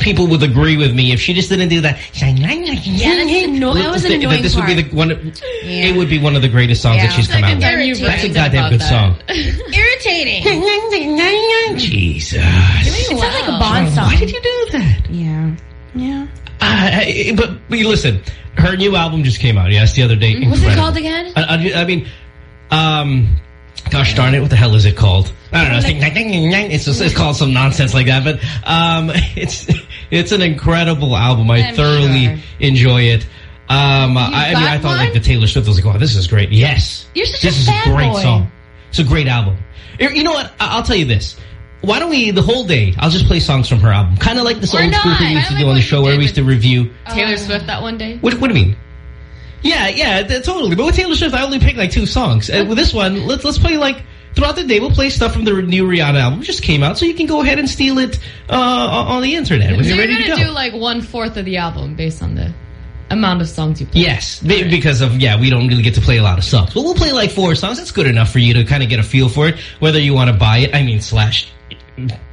most people would agree with me if she just didn't do that. Yeah, that's no, that was an annoying This would be the one. Yeah. It would be one of the greatest songs Yeah. that she's come out with. Irritating. That's a goddamn good song. Irritating. Jesus. It sounds like a Bond song. Why did you do that? Yeah. Yeah. Uh, but, but listen, her new album just came out. Yes, the other day. What's it called again? I, I, I mean, um, gosh darn it, what the hell is it called? I don't know. It's, it's called some nonsense like that, but um, it's it's an incredible album. I I'm thoroughly sure. enjoy it. Um, I, I mean, I thought one? like the Taylor Swift I was like, wow, this is great. Yes, You're such this a is a great fanboy. song. It's a great album. You know what? I'll tell you this. Why don't we, the whole day, I'll just play songs from her album. Kind of like this old school thing we used to do on the show where we used to review. Taylor Swift that one day. What, what do you mean? Yeah, yeah, totally. But with Taylor Swift, I only picked like two songs. And with this one, let's let's play like throughout the day. We'll play stuff from the new Rihanna album. Just came out, so you can go ahead and steal it uh, on the internet when So you're you're ready to go. do like one fourth of the album based on the amount of songs you play. Yes, be- because of, yeah, we don't really get to play a lot of songs. But we'll play like four songs. That's good enough for you to kind of get a feel for it, whether you want to buy it, I mean, slash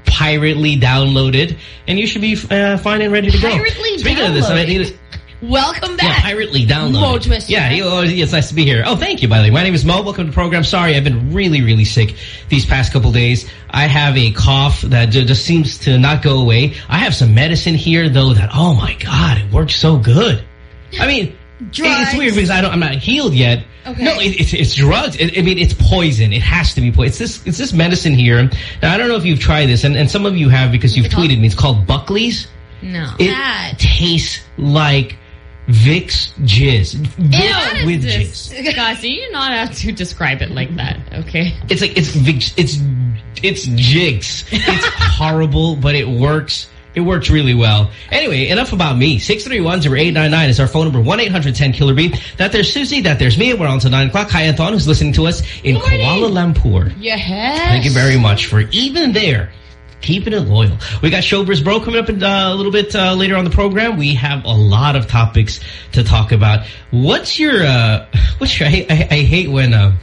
pirately downloaded, and you should be uh, fine and ready to go. Pirately Speaking of this, I downloaded? need Welcome back. Yeah, pirately downloaded. Mo Twister. Yeah, oh, it's nice to be here. Oh, thank you, by the way. My name is Mo. Welcome to the program. Sorry, I've been really, really sick these past couple days. I have a cough that just seems to not go away. I have some medicine here, though, that, oh my God, it works so good. I mean, Drugs. it's weird because I don't, I'm not healed yet. Okay. No, it, it's, it's drugs. It, I mean, it's poison. It has to be poison. It's this, it's this medicine here. Now, I don't know if you've tried this, and, and some of you have because you've tweeted me. It's called Buckley's. No. It That. tastes like Vicks jizz. Vicks with jizz. You're not have to describe it like that, okay? It's like it's Vicks. It's it's jigs. It's horrible, but it works. It works really well. Anyway, enough about me. 631-0899 is our phone number. 1-800-10-KILLER-B. That there's Susie. That there's me. We're on to 9 o'clock. Hi, Anton, who's listening to us in Kuala Lumpur. Yes. Thank you very much for even there. Keeping it loyal. We got Showbiz Bro coming up in, uh, a little bit uh, later on the program. We have a lot of topics to talk about. What's your, uh, what's your, I, I, I hate when, uh,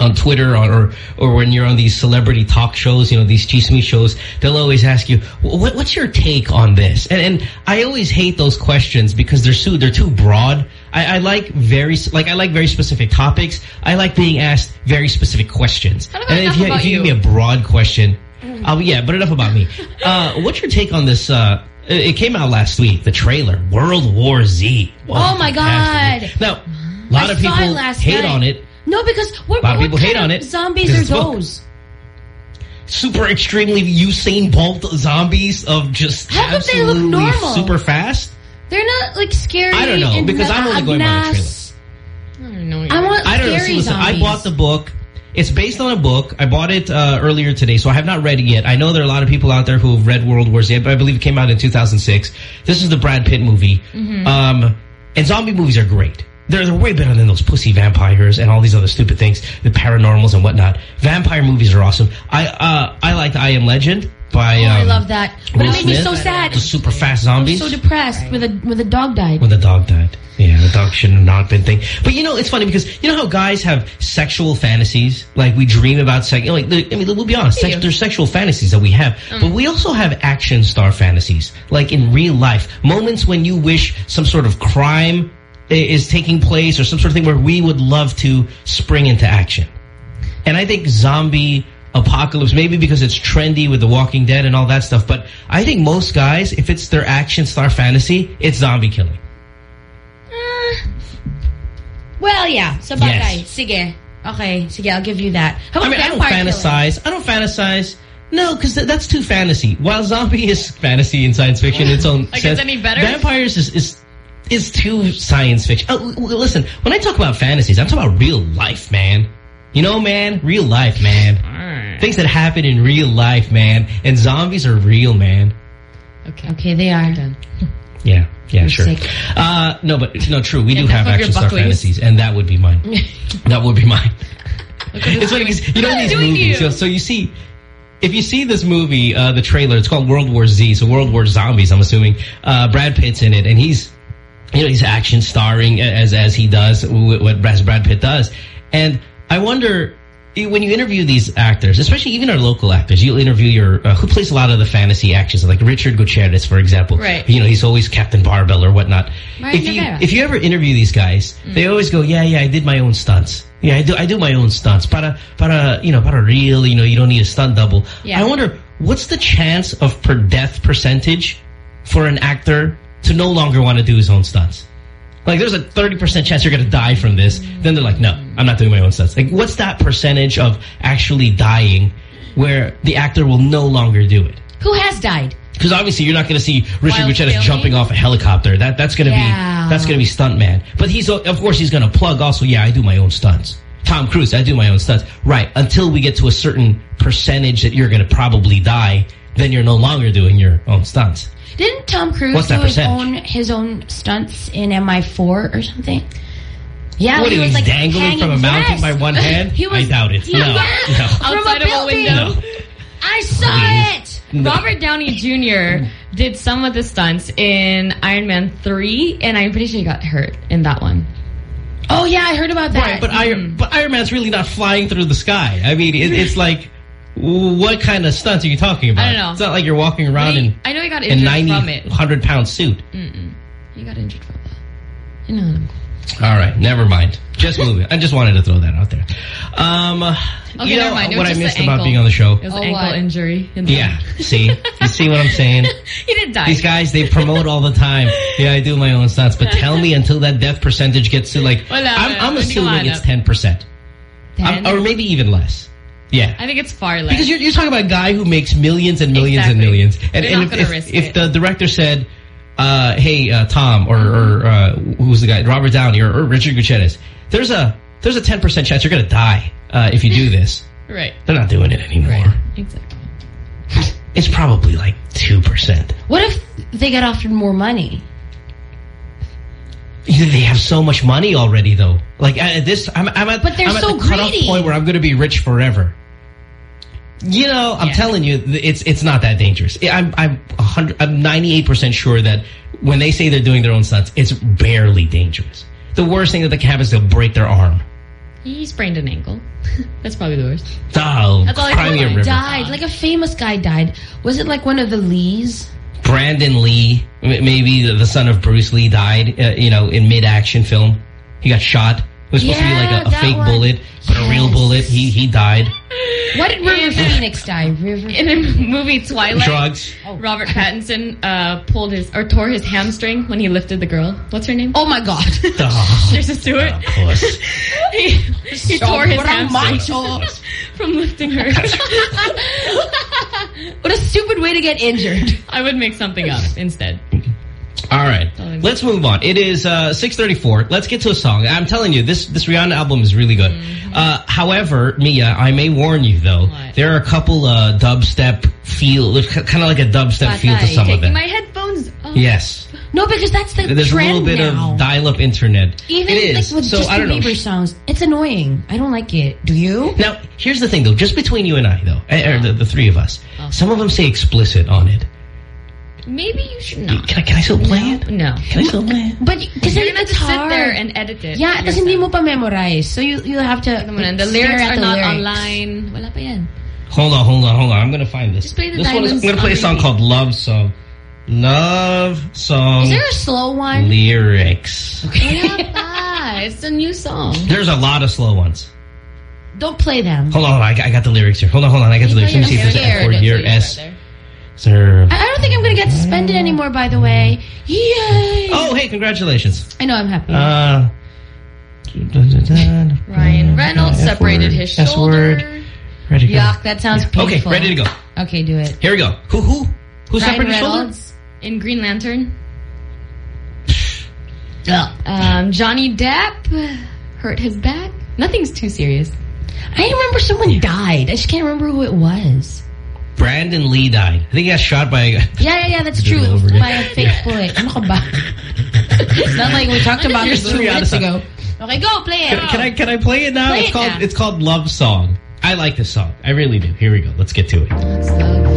on Twitter or, or or when you're on these celebrity talk shows, you know, these chisme shows, they'll always ask you, what, what's your take on this? And, and I always hate those questions because they're so, they're too broad. I, I like very, like, I like very specific topics. I like being asked very specific questions. And if you, about if you give me a broad question, oh yeah, but enough about me. Uh, what's your take on this, uh, it came out last week, the trailer, World War Z. Oh, my fantastic. Now, a lot I of people last hate night. on it. No, because what, lot of people kind hate on it. Zombies are is book. those? super extremely Usain Bolt zombies of just How come they look absolutely normal? super fast. They're not like scary. I don't know, because I'm only going by the agnas. I don't know. I want I don't know. scary See, listen, I bought the book. It's based on a book. I bought it uh, earlier today, so I have not read it yet. I know there are a lot of people out there who have read World War Z, but I believe it came out in 2006. This is the Brad Pitt movie. Mm-hmm. Um, and zombie movies are great. They're, they're way better than those pussy vampires and all these other stupid things, the paranormals and whatnot. Vampire movies are awesome. I uh, I liked I Am Legend by Oh, I um, love that. But Will it made me so sad. The super fast zombies. So depressed with a with a dog died. When the dog died. Yeah, the dog should have not been thing. But you know, it's funny because you know how guys have sexual fantasies? Like we dream about sex. You know, like, I mean, we'll be honest. Sex, there's sexual fantasies that we have. But we also have action star fantasies. Like in real life. Moments when you wish some sort of crime is taking place or some sort of thing where we would love to spring into action. And I think zombie apocalypse, maybe because it's trendy with The Walking Dead and all that stuff, but I think most guys, if it's their action star fantasy, it's zombie killing. Eh. Well, yeah. Sa bagay. Sige. Okay. Sige, I'll give you that. How I mean, I don't vampire killing? fantasize. I don't fantasize. No, because th that's too fantasy. While zombie is fantasy in science fiction, its own Like, sense, it's any better? Vampires is, is is too science fiction. Oh, listen, when I talk about fantasies, I'm talking about real life, man. You know, man, real life, man. Alright. Things that happen in real life, man. And zombies are real, man. Okay. Okay, they are. Done. Yeah, yeah, You're sure. Uh, no, but no, true. We do have of action star buckles. fantasies, and that would be mine. that would be mine. it's funny because you know What am I these movies. you? So, so you see, if you see this movie, uh, the trailer, it's called World War Z. So World War Zombies. I'm assuming uh, Brad Pitt's in it, and he's you know he's action starring as as he does what Brad Pitt does, and I wonder when you interview these actors, especially even our local actors, you'll interview your uh, who plays a lot of the fantasy actions, like Richard Gutierrez, for example. Right. You know, he's always Captain Barbell or whatnot. If you Rivera. if you ever interview these guys, they always go, "Yeah, yeah, I did my own stunts. Yeah, I do I do my own stunts. Para para you know para real. You know, you don't need a stunt double. Yeah. I wonder what's the chance of per death percentage for an actor to no longer want to do his own stunts. Like, there's a 30% chance you're going to die from this. Then they're like, no, I'm not doing my own stunts. Like, what's that percentage of actually dying where the actor will no longer do it? Who has died? Because obviously you're not going to see Richard Gutierrez jumping off a helicopter. That that's going to Yeah. be that's going to be stuntman. But he's of course he's going to plug also. Yeah, I do my own stunts. Tom Cruise, I do my own stunts. Right until we get to a certain percentage that you're going to probably die, then you're no longer doing your own stunts. Didn't Tom Cruise What's do his own his own stunts in MI4 or something? Yeah, What he are was you like dangling hanging- from a mountain yes. by one hand? He was- I doubt it. Yeah. No, no. From Outside a of a building. window. I saw Please. it. No. Robert Downey Jr. did some of the stunts in Iron Man 3, and I'm pretty sure he got hurt in that one. Oh yeah, I heard about that. Right, but Iron mm-hmm. but Iron Man's really not flying through the sky. I mean, it, it's like, what kind of stunts are you talking about? I don't know. It's not like you're walking around he- in I know he got a injured 90, from it. 100 pound suit. He got injured from that. You know. All right, never mind. Just move it. I just wanted to throw that out there. Um, Okay, you know never mind. It what was I just missed about ankle. being on the show? It was Oh, an ankle what? injury. in Yeah, see? You see what I'm saying? he didn't die. These guys, they promote all the time. Yeah, I do my own stunts. But tell me until that death percentage gets to like, Wala, I'm. I'm assuming it's 10%. I'm- Ten? or maybe even less. Yeah. I think it's far less. Because you're, you're talking about a guy who makes millions and millions and millions. And, and not if, gonna if, if the director said, uh, hey, uh, Tom, or, or uh, who's the guy, Robert Downey or, or Richard Gutierrez, there's a there's a 10% chance you're going to die uh, if you do this. right. They're not doing it anymore. Right. Exactly. It's probably like 2%. what if they got offered more money? They have so much money already, though. Like at this, I'm, I'm at, But they're I'm at so the cutoff greedy. point where I'm going to be rich forever. You know, I'm Yeah. telling you, it's it's not that dangerous. I'm I'm hundred, I'm 98 percent sure that when they say they're doing their own stunts, it's barely dangerous. The worst thing that they can have is they'll break their arm. He sprained an ankle. That's probably the worst. Oh, That's all I cry a know. river. Died like a famous guy died. Was it like one of the Lees? Brandon Lee, maybe the, son of Bruce Lee, died. Uh, you know, in mid-action film, he got shot. It was supposed to be like a, a fake one. bullet, but a real bullet. He he died. What did River Phoenix die? River. In the movie Twilight, Drugs. Robert Pattinson uh, pulled his or tore his hamstring when he lifted the girl. What's her name? Oh my God. Oh, Kristen Stewart. of course. he he tore his Sobrang hamstring from lifting her. What a stupid way to get injured. I would make something up instead. All right, let's move on. It is uh, 6:34. Let's get to a song. I'm telling you, this this Rihanna album is really good. Uh, however, Mia, I may warn you though, What? there are a couple uh, dubstep feel, kind of like a dubstep feel to some of them. my headphones off. Yes, No, because that's the there's a little bit now. of dial-up internet. Even it is. like with so I Justin don't know. Bieber songs, it's annoying. I don't like it. Do you? Now, here's the thing though, just between you and I though, eh, or the, the three of us, Oh. some of them say explicit on it. Maybe you should not. Can I, can I still play it? No. Can I still play it? But because You're gonna have it's to sit hard. there and edit it. yeah, kasi hindi yourself. mo pa memorize. So you you have to. And the stare lyrics at are the not lyrics. online. Wala pa yan. Hold on, hold on, hold on. I'm gonna find this. Just play the this one is, I'm gonna play a song called Love Song. Love Song Is there a slow one? lyrics. Wala pa. It's a new song. There's a lot of slow ones. Don't play them. Hold on, hold on. I got, I got the lyrics here. Hold on, hold on. I got the lyrics. Let me see if there's an F scared. word here. Until S. start. Sir. I I don't think I'm gonna get suspended anymore. By the way, yay! Oh, hey, congratulations. I know I'm happy. Uh. Ryan Reynolds separated word. his S shoulder. word. Ready to go. Yuck, that sounds painful. Okay, ready to go. Okay, do it. Here we go. Who, who? Who Ryan separated his shoulder? Reynolds. In Green Lantern. Ugh. Um, Johnny Depp hurt his back. Nothing's too serious. I remember someone died. I just can't remember who it was. Brandon Lee died. I think he got shot by a Yeah, yeah, yeah, that's true. it over again. By a fake bullet. Ano ka ba? It's not like we talked about this two minutes ago. Okay, go, play it. Can, can I can I play it now? Play it's it called now. it's called Love Song. I like this song. I really do. Here we go. Let's get to it.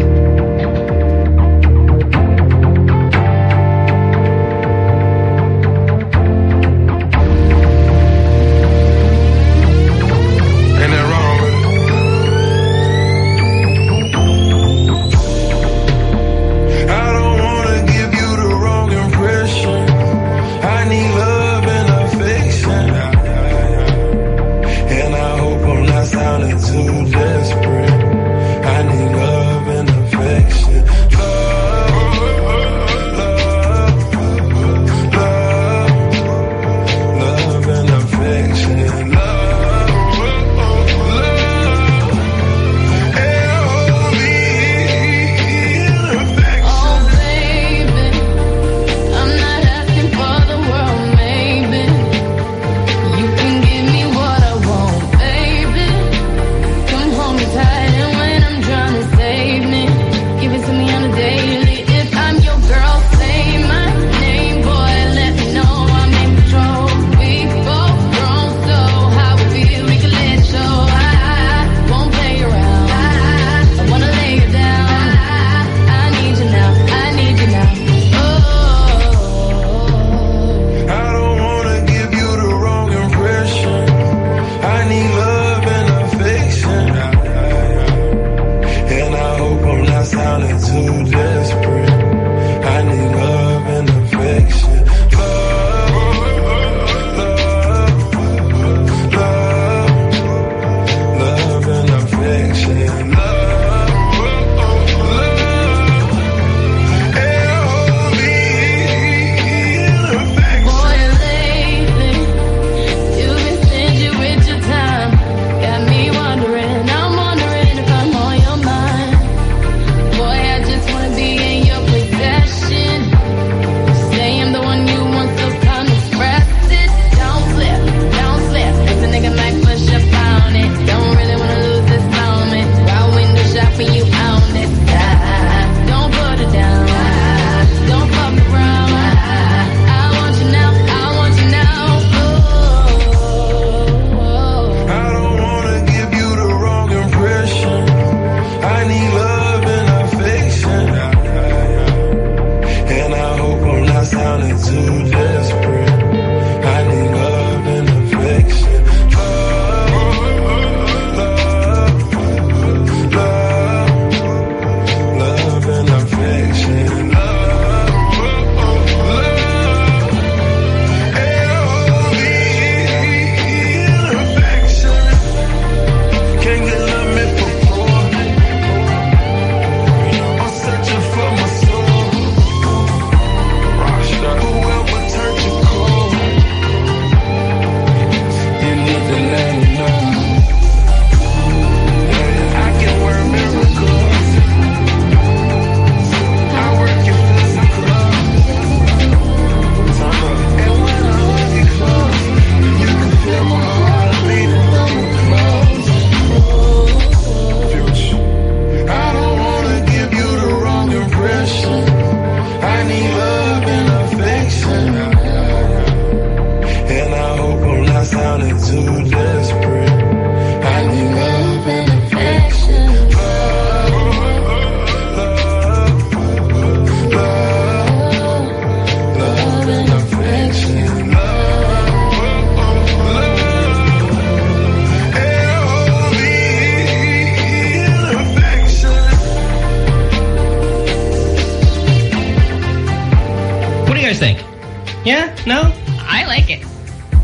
Guys think? Yeah? No? I like it.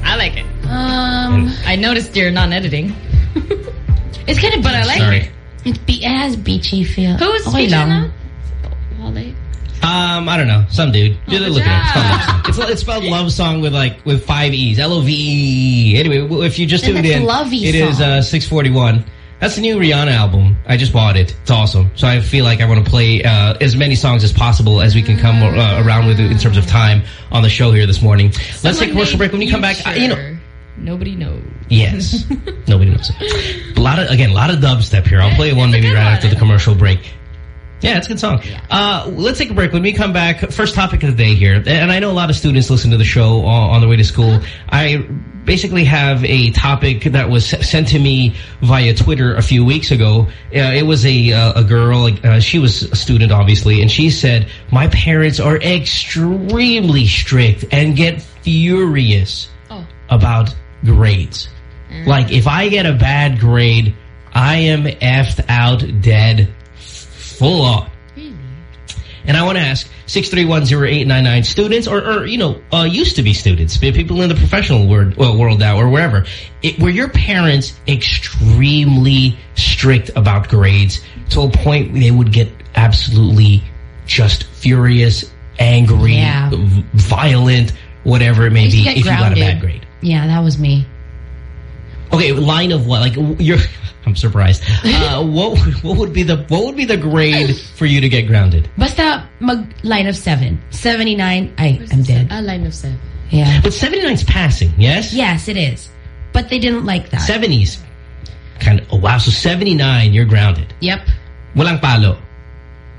I like it. Um, I noticed you're non-editing. it's kind of, but I like Sorry. it. It, be, it has beachy feel. Who's okay speaking lang. now? Wale. Um, I don't know. Some dude. You're good looking at it. It's called love song. It's, it's spelled love song with like with five e's. L O V E. Anyway, if you just Then tuned that's in, lovey it is song. uh, six forty one. That's the new Rihanna album. I just bought it. It's awesome. So I feel like I want to play uh, as many songs as possible as we can come uh, around with in terms of time on the show here this morning. Let's take a commercial break. When you come back, I- you know. Nobody knows. Yes. Nobody knows. A lot of, again, a lot of dubstep here. I'll play one maybe right after the commercial break. Yeah, it's a good song. Uh, let's take a break. When we come back, first topic of the day here, and I know a lot of students listen to the show on, on the way to school. I basically have a topic that was sent to me via Twitter a few weeks ago. Uh, it was a uh, a girl. Uh, she was a student, obviously, and she said, "My parents are extremely strict and get furious Oh. about grades. Like, if I get a bad grade, I am effed out dead full on. And I want to ask 6310899 students or, or you know, uh, used to be students, people in the professional world, well, world now or wherever. It, were your parents extremely strict about grades to a point they would get absolutely just furious, angry, Yeah. violent, whatever it may be if you got a bad grade? Yeah, that was me. Okay, line of what? Like you're. I'm surprised. Uh, what what would be the what would be the grade for you to get grounded? Basta mag line of seven. 79, I, I'm dead. A line of seven. Yeah. But 79's passing, yes. Yes, it is. But they didn't like that. 70s, kind of. Oh wow, so 79, you're grounded. Yep. Walang palo.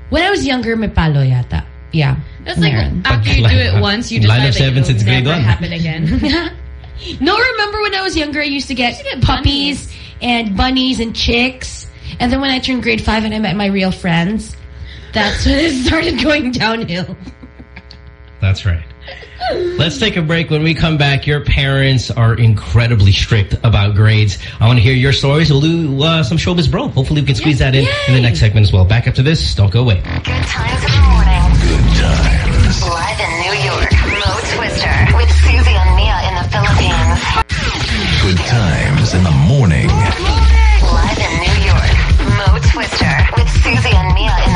When I was younger, may palo yata. Yeah. That's like meron. after you do it once, you Line decide of that seven it'll since grade never one. happen again. No, remember when I was younger, I used to get, get puppies and bunnies and chicks. And then when I turned grade five and I met my real friends, that's when it started going downhill. That's right. Let's take a break. When we come back, your parents are incredibly strict about grades. I want to hear your stories. We'll do uh, some showbiz bro. Hopefully we can squeeze that in in the next segment as well. Back up to this. Don't go away. Good times in the morning. Good times. Live in New York, Good times in the morning. Live in New York, Mo Twister with Susie and Mia in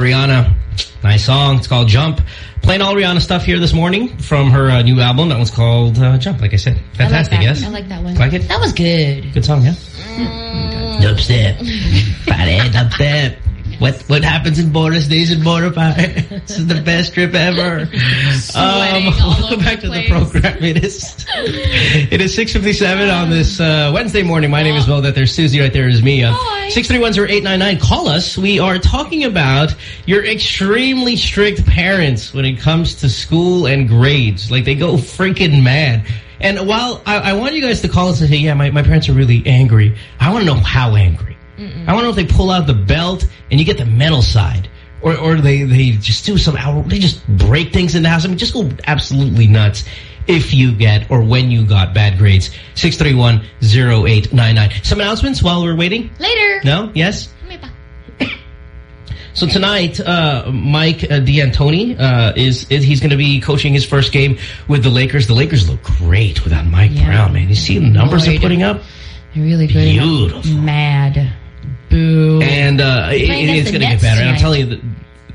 Rihanna. Nice song. It's called Jump. Playing all Rihanna stuff here this morning from her uh, new album. That one's called uh, Jump, like I said. Fantastic, I like yes? I like that one. Like it? That was good. Good song, yeah? Dubstep. Party, dubstep. What what happens in Boris days in Border Party. This is the best trip ever. All welcome back to the program. It is it is 6.57 on this uh, Wednesday morning. My name is Mo. That there's Susie right there is me. Uh, Hi. 6310899. Call us. We are talking about your extremely strict parents when it comes to school and grades. Like they go freaking mad. And while I, I want you guys to call us and say, yeah, my, my parents are really angry, I want to know how angry. I want to know if they pull out the belt and you get the metal side. Or, or they, they just do some, out- they just break things in the house. I mean, just go absolutely nuts if you get or when you got bad grades. 631-0899. Some announcements while we're waiting? Later. No? Yes? So tonight, uh, Mike uh, D'Antoni uh, is, is he's going to be coaching his first game with the Lakers. The Lakers look great without Mike Yeah. Brown, man. You see the numbers they're putting up? They're really good. Beautiful. Mad. Boo. And uh, it, it's going to get better. And I'm telling you,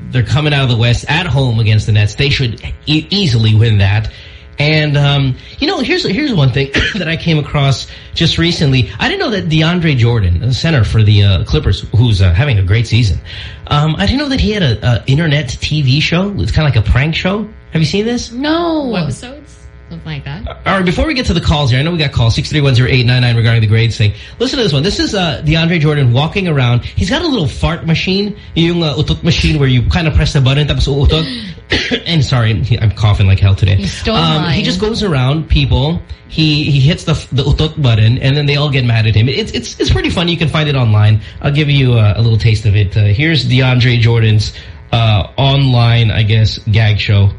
they're coming out of the West at home against the Nets. They should e easily win that. And, um, you know, here's here's one thing that I came across just recently. I didn't know that DeAndre Jordan, the center for the uh, Clippers, who's uh, having a great season, um, I didn't know that he had a, a internet TV show. It's kind of like a prank show. Have you seen this? no. Webisodes? Something like that. All right, before we get to the calls here, I know we got calls, 6310899 regarding the grades thing. Listen to this one. This is uh, DeAndre Jordan walking around. He's got a little fart machine, yung uh, utot machine where you kind of press the button, tapos uutot. and sorry, I'm coughing like hell today. He stole um, He just goes around people. He he hits the the utot button, and then they all get mad at him. It's it's it's pretty funny. You can find it online. I'll give you uh, a little taste of it. Uh, here's DeAndre Jordan's uh, online, I guess, gag show.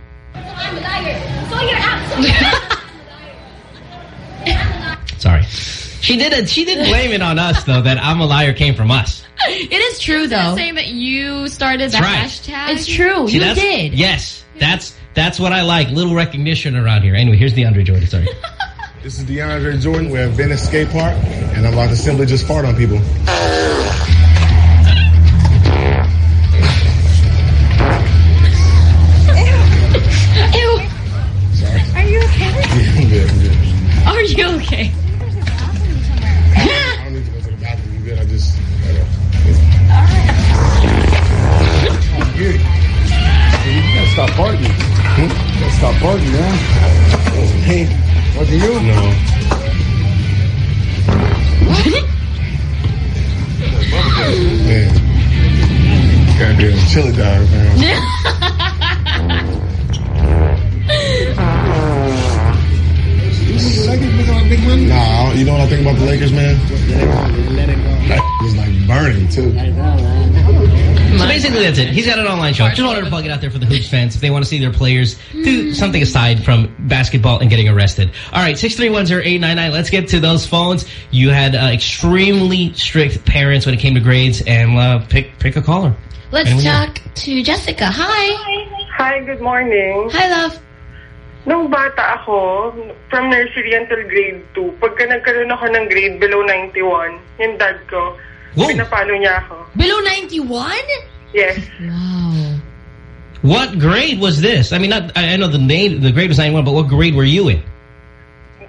Sorry. She did it. She didn't blame it on us though. That I'm a liar came from us. It is true, though. Saying that you started the right. hashtag. It's true. See, you did. Yes, that's that's what I like. Little recognition around here. Anyway, here's DeAndre Jordan. Sorry. This is DeAndre Jordan. We're at Venice Skate Park, and I'm about to simply just fart on people. you okay? I don't need to go to the bathroom. You good? I just. I don't- Oh. You gotta stop farting. Hmm? You gotta stop farting, man. Wasn't me. Wasn't you? No. man. Goddamn chili dog, man. Nah, you know what I think about the Lakers, man? That was like burning too. So basically, that's it. He's got an online show. Just wanted to plug it out there for the Hoops fans if they want to see their players do something aside from basketball and getting arrested. All right, six three one zero eight nine nine. Let's get to those phones. You had uh, extremely strict parents when it came to grades, and uh, pick pick a caller. Let's Anyone here? talk to Jessica. Hi. Hi, good morning. Hi, love. Nung bata ako, from nursery until grade 2, pagka nagkaroon ako ng grade below 91, yung dad ko, Whoa. pinapalo niya ako. Below 91? Yes. Wow. What grade was this? I mean, not I I know the name, the grade was ninety one, but what grade were you in?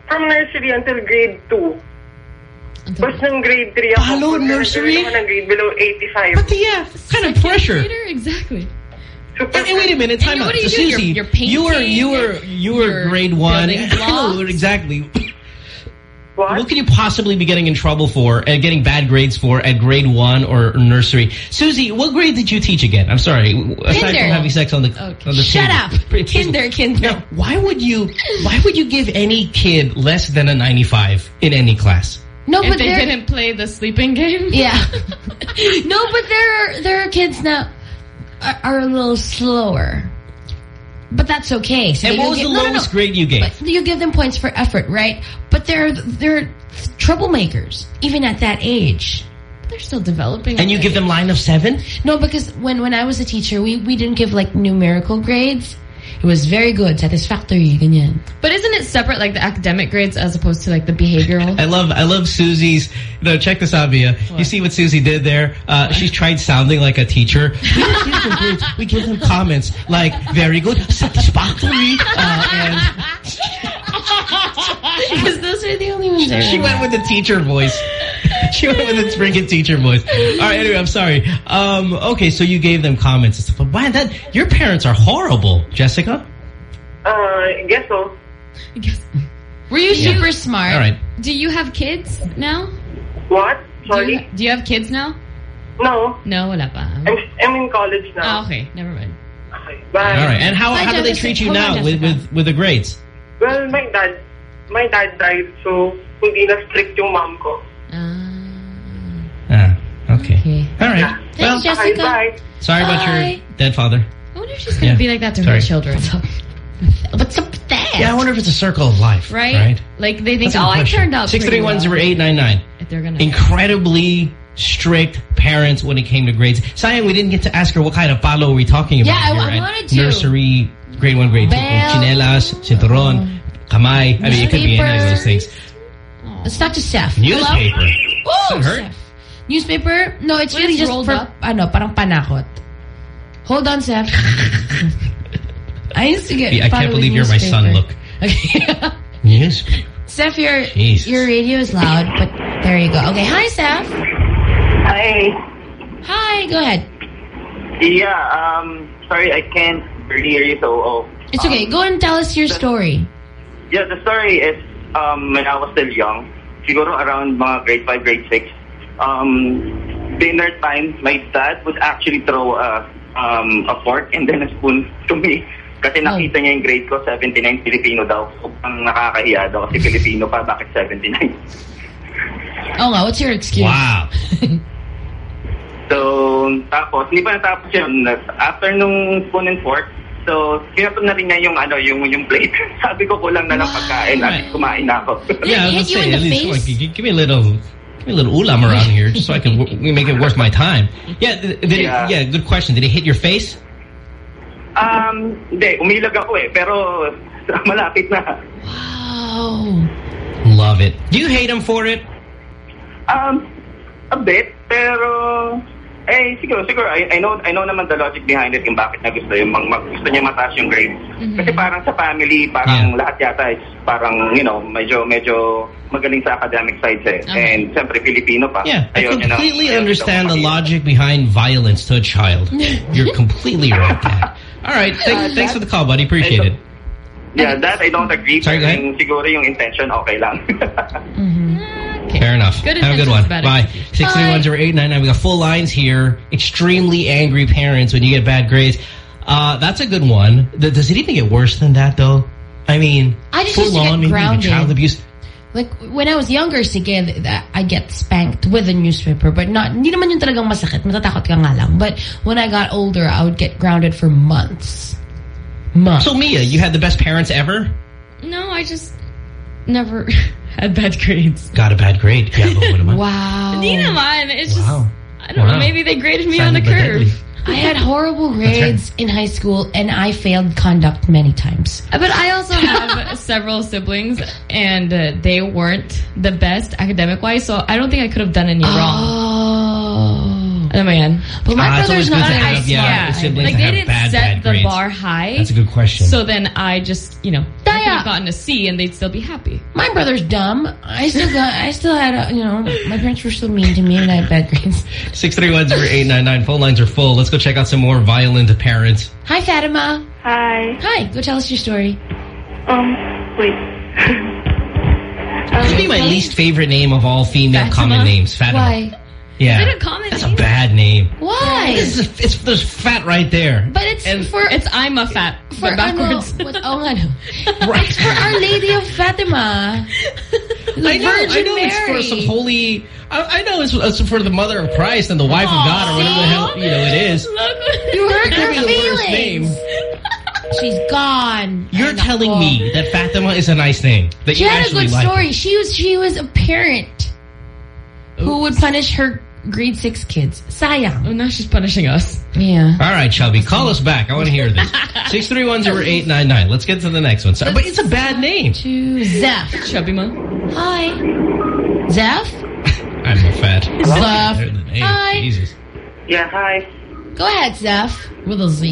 From nursery until grade 2. Tapos nung grade 3 ako, Palo, nursery? nagkaroon ako ng grade below 85. What the yeah? What kind of pressure? Grader? Exactly. Super Hey, wait a minute, time out. you do? Susie, You're- you're you were you were you were grade one. know, exactly. What? What could you possibly be getting in trouble for and getting bad grades for at grade one or nursery? Susie, what grade did you teach again? I'm sorry. Aside Kinder. from having sex on the Okay. on the Shut table. up. Pretty- Kinder, kinder. Now, why would you why would you give any kid less than a 95 in any class? No, If but they didn't play the sleeping game. Yeah. no, but there are there are kids now are, are a little slower. But that's okay. So And what was get- the no, no, lowest no. grade you gave? But you give them points for effort, right? But they're they're troublemakers even at that age. They're still developing. And you give them line of seven? No, because when when I was a teacher, we we didn't give like numerical grades. It was very good, satisfactory, ganyan. But isn't it separate, like the academic grades as opposed to like the behavioral? I love I love Susie's. You know, check this out, Mia. You see what Susie did there? Uh, she's tried sounding like a teacher. We give them grades. We give them comments like very good, satisfactory, uh, and Because those are the only ones she went with the teacher voice. She went with the freaking teacher voice. All right. Anyway, I'm sorry. Um, okay, so you gave them comments and stuff. But why that? Your parents are horrible, Jessica. Uh, guess so. Guess. Were you super smart? All right. Do you have kids now? What? Do Sorry? you, do you have kids now? No. No, wala pa. I'm, I'm in college now. Ah, okay, never mind. Okay, bye. All right. And how Hi, how do they treat you Hold on, now with, with with the grades? Well, my dad, my dad died, so hindi na strict yung mom ko. Ah, Ah, okay. okay. All right. Thanks, Well, Jessica. Bye. sorry about your dead father. I wonder if she's gonna Yeah. be like that to Sorry. her children. What's up with that? Yeah, I wonder if it's a circle of life. Right? Right. Like they think, That's oh, I turned out Six pretty well. zero eight nine nine. If they're gonna Incredibly strict parents when it came to grades. Sayang, we didn't get to ask her what kind of palo are we talking about Yeah, I- here I at wanted to. Nursery, grade one, grade two. Bell. Chinelas, cinturon, kamay. I mean, it could be any of those things. Let's talk to Seth. Newspaper. Oh, Doesn't hurt. Newspaper? No, it's When really it's just rolled for, up? ano, parang panakot. Hold on, Seth. I used to get I can't believe you're my son, newspaper. look. Okay. Yes. Seth, your, Jesus. your radio is loud, but there you go. Okay, hi, Seth. Hi. Hi, go ahead. Yeah, um, sorry, I can't really hear you, so, oh. It's okay. Um, Go and tell us your story. Yeah, the story is, um, when I was still young, siguro around mga grade 5, grade 6, um, dinner time, my dad would actually throw a, um, a fork and then a spoon to me. Kasi nakita niya yung grade ko, 79 Filipino daw. So, ang nakakahiya daw kasi Filipino pa, bakit 79? Oh, nga, what's your excuse? Wow. So, tapos, hindi pa natapos yun. After nung spoon and fork, so, kinapon na rin niya yung, ano, yung, yung plate. Sabi ko, kulang na lang pagkain at kumain na ako. Yeah, I hit was you gonna say, in the at least, face? like, give me a little, give me a little ulam around here, just so I can w- make it worth my time. Yeah, did Yeah. It, yeah. Good question. Did it hit your face? um, hindi, umilag ako eh, pero malapit na. Wow. Love it. Do you hate him for it? Um, a bit, pero, eh, siguro, siguro, I, I know, I know naman the logic behind it, yung bakit na gusto yung, mag, mag- gusto niya mataas yung grades. Kasi parang sa family, parang Yeah. lahat yata is parang, you know, medyo, medyo magaling sa academic side eh. And siyempre, Filipino pa. Yeah, I Ayaw niya na- completely understand daw the logic behind violence to a child. You're completely right, Dad. All right, thank, thanks for the call, buddy. Appreciate it. Yeah, that I don't agree. Sorry, go pero ahead. yung, siguro yung intention, okay lang. Fair enough. Good Have a good one. bad Bye. execution. Six three one zero eight nine nine. We got full lines here. Extremely angry parents when you get bad grades. Uh, that's a good one. Th- Does it even get worse than that, though? I mean, I just full to get on maybe even grounded. child abuse. Like, when I was younger, sige, that I get spanked with a newspaper, but not, hindi naman yung talagang masakit. Matatakot ka nga lang. But when I got older, I would get grounded for months. Months. So Mia, you had the best parents ever. No, I just never had bad grades. Got a bad grade. Yeah, but what am I? wow. Nina naman. It's Wow. just, I don't Wow. know, maybe they graded me on Silent a curve. deadly. I had horrible grades in high school, and I failed conduct many times. But I also have several siblings, and uh, they weren't the best academic-wise, so I don't think I could have done any wrong. Oh. man. But my it's brother's not to as have, yeah, smart. Like, they didn't bad, set bad the grades. bar high. That's a good question. So then I just, you know, I could Daya. have gotten a C and they'd still be happy. My brother's dumb. I still got, I still had, a, you know, my parents were so mean to me and I had bad grades. Six three one zero eight nine nine. Phone lines are full. Let's go check out some more violent parents. Hi, Fatima. Hi. Hi, go tell us your story. Um, wait. This would be my least favorite name of all female Fatima? common names. Fatima. Why? Yeah. Is it a common That's name? a bad name. Why? It's, it's, there's fat right there. But it's And- for, It's I'm a fat, for backwards. Ano, what, oh, nga, no. Right. It's for Our Lady of Fatima. The I know, I know Mary. it's for some holy... I, I know it's, it's for the Mother of Christ and the wife of God or whatever the hell, you know, it is. You hurt Give her me the worst feelings. name. She's gone. You're Ay, telling nako. me that Fatima is a nice name. That She you had a actually good like. story. She was she was a parent who would punish her grade six kids. Sayang. Oh, now she's punishing us. Yeah. All right, Chubby, call us back. I want to hear this. 6310899. Let's get to the next one. So, but it's a bad name. To Zeph. Chubby man. Hi. Zeph? I'm a fat. Zeph. Better than- Hey, Hi. Jesus. Yeah, hi. Go ahead, Zeph. With a Z.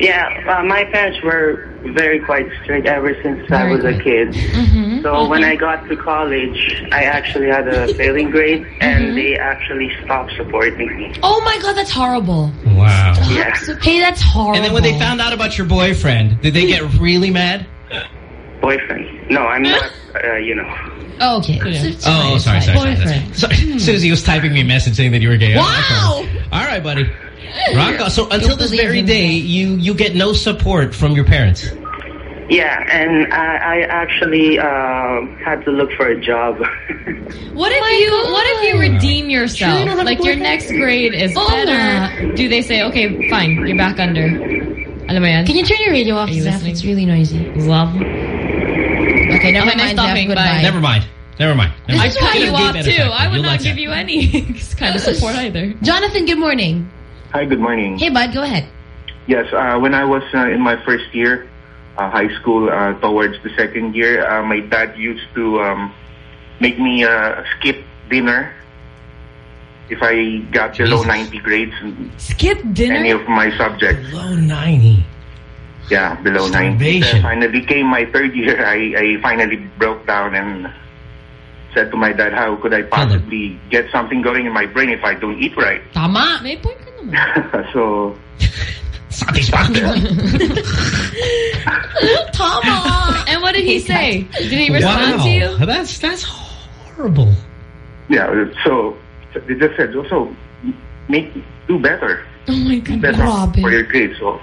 Yeah, uh, my parents were very quite strict ever since I Very was a kid. Mm-hmm. So when I got to college, I actually had a failing grade, and they actually stopped supporting me. Oh my god, that's horrible. Wow. Yeah, Hey, that's horrible. And then when they found out about your boyfriend, did they get really mad? boyfriend. No, I'm not. Uh, you know. Oh, okay. It's- it's fine, Oh, sorry, sorry, sorry. Boyfriend. that's- sorry. Susie was typing me a message saying that you were gay. Wow! All right, buddy. Rock on. So until this very in day, you you get no support from your parents. Yeah, and I, I actually uh, had to look for a job. What if my you God. what if you redeem yourself? Sure you don't have a like your boyfriend? next grade is Oh, better. Do they say, okay, fine, you're back under? Alam mo yan? Can you turn your radio off, you Zeph? listening? It's really noisy. Love. Okay, never Okay, nice mind, talking. Zeph. Goodbye. Never mind. Never mind. Never I'd mind. cut Get you off too. I would You'll not like give that. you any kind of support either. Jonathan, good morning. Hi, good morning. Hey, bud, go ahead. Yes, uh, when I was uh, in my first year, uh, high school, uh, towards the second year, uh, my dad used to um, make me uh, skip dinner if I got below Jesus. 90 grades in Skip any of my subjects. Below 90. Yeah, below 90. Starvation. Then finally came my third year, I, I finally broke down and said to my dad, how could I possibly get something going in my brain if I don't eat right? Tama. May point ka naman. so, Satisfaction. Tama. And what did he say? Did he respond to you? That's, that's horrible. yeah, so they just said, also, make, do better. Oh my god. better Grabe. for your grades. So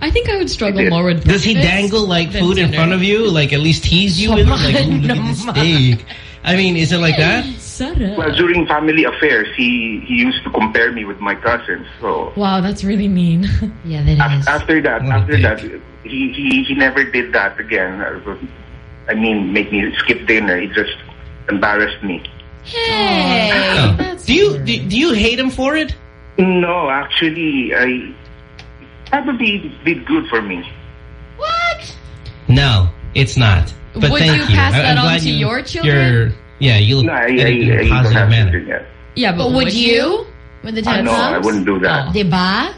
I think I would struggle more with Does he dangle like than food in front of you? Like at least tease you with it? Like, ooh, look at this steak. I mean, is it like that? Sarap. well, during family affairs, he he used to compare me with my cousins. So Wow, that's really mean. Yeah, that af- is. after that, What after that, he, he he never did that again. Uh, I mean, make me skip dinner. He just embarrassed me. Hey. Oh. Do you do, do you hate him for it? No, actually, I probably did good for me. What? No, it's not. But Would thank you you. pass I- that I'm on to you- your children? You're, yeah, you look No, I, I, in a- in I a don't positive have manner. yet. yeah, but But would you? When the Uh, time no, I comes? wouldn't do that. Diba?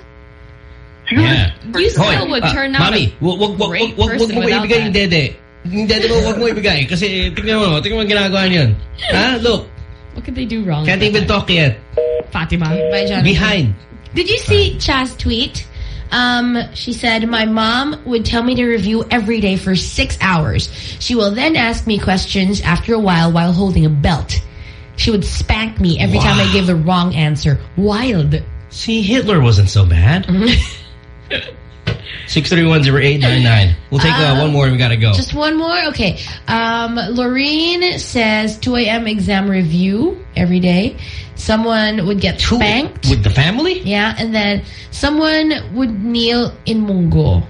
Siguro, Yeah. You still Hoy, would ah, turn out Mami, a wag, wag, wag, great wag, wag, person wag mo without ibigay yung that. dede. Yung dede mo, wag mo ibigay. Kasi, tignan mo, tignan mo yung ginagawa niyon. Ha? Look, What could they do wrong? can't with even that? talk yet. Fatima. By Jonathan. Behind. Did you see Chaz tweet? Um, she said, my mom would tell me to review every day for six hours. She will then ask me questions after a while while holding a belt. She would spank me every time I Wow. gave the wrong answer. Wild. See, Hitler wasn't so bad. 6310899. We'll take uh, one more and we gotta go. Just one more? Okay. Um, Lorene says 2 a.m. exam review every day. Someone would get Who- spanked. With the family? Yeah, and then someone would kneel in mungo.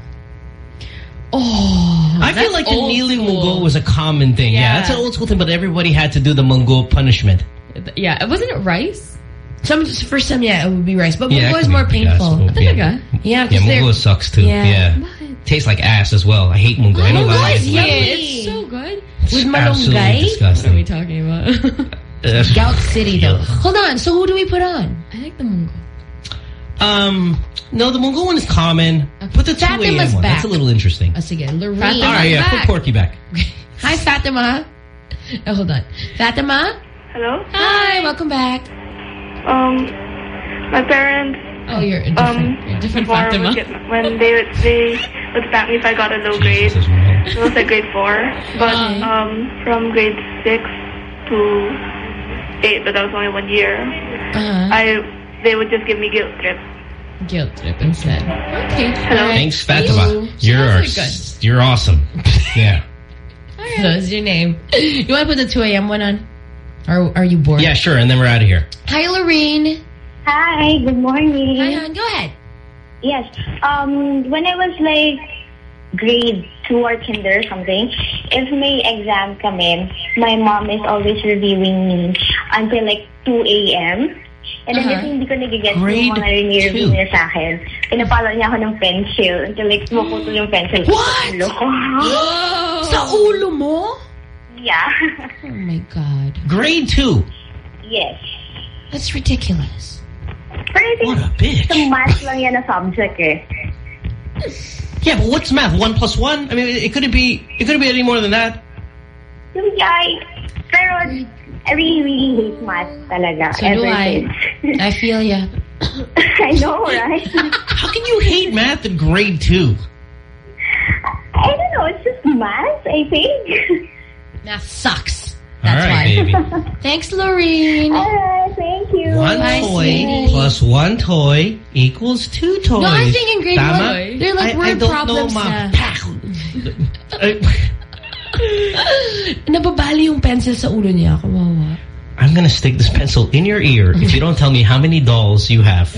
Oh, I feel like the kneeling school. mungo was a common thing. Yeah. Yeah. that's an old school thing, but everybody had to do the mungo punishment. Yeah, wasn't it rice? Some for some, yeah, it would be rice, but Yeah, mungo it is could more be bigas. painful. Oh, Talaga? Yeah, Yeah, yeah 'cause they're- mungo sucks too. Yeah. Yeah. Tastes like ass as well. I hate mungo. I know Mungo why. is It's yummy. It's so good. with absolutely malunggay. What are we talking about? Uh, Gout City though. Hold on. So who do we put on? I like the mungo. Um, no, the mungo one is common. Put the 2 a.m. one. back. That's a little interesting. Us again. Lorene. Fatima. All right, yeah, back. put Porky back. Hi, Fatima. Oh, hold on. Fatima. Hello? Hi. Welcome back. Um, my parents, Oh, you're a um, different. you're different Fatima. would get, when they would, they would spank me if I got a low grade. Jesus. It was like grade four. But Okay. um, from grade six to eight, but that was only one year, Uh-huh. I they would just give me guilt trip. Guilt trip instead. Okay. Hello? All right. Thanks, Fatima. you. You're Sounds good. you're awesome. yeah. That's your name. You want to put the 2 a.m. one on? Or are you bored? Yeah, sure. And then we're out of here. Hi, Lorene. Hi, good morning. Hi, hon. Go ahead. Yes. Um, when I was like grade two or kinder or something, if may exam come in, my mom is always reviewing me until like 2 a.m. And then Uh-huh. kasi hindi ko nagigets Grade yung mga rinireview two. niya sa akin. Pinapalo niya ako ng pencil until like pumuputol yung pencil What? sa ulo ko. Sa ulo mo? Yeah. Oh my God. Grade two. yes. That's ridiculous. Pero I think What a bitch. sa math lang yan na subject eh. Yeah, but what's math? One plus one? I mean, it couldn't be. It couldn't be any more than that. Yung guy, pero I really, really hate math talaga. So do I. since. I feel ya. I know, right? How can you hate math in grade two? I don't know, it's just math, I think. Math sucks. All That's right, why. baby. Thanks, Lorene. Alright, thank you. One Bye, toy sweetie. plus one toy equals two toys. No, I think in grade Tama? one, they're like I, I word don't problems know, na. ma. I- Nababali yung pencil sa ulo niya. Kawawa. I'm gonna stick this pencil in your ear if you don't tell me how many dolls you have.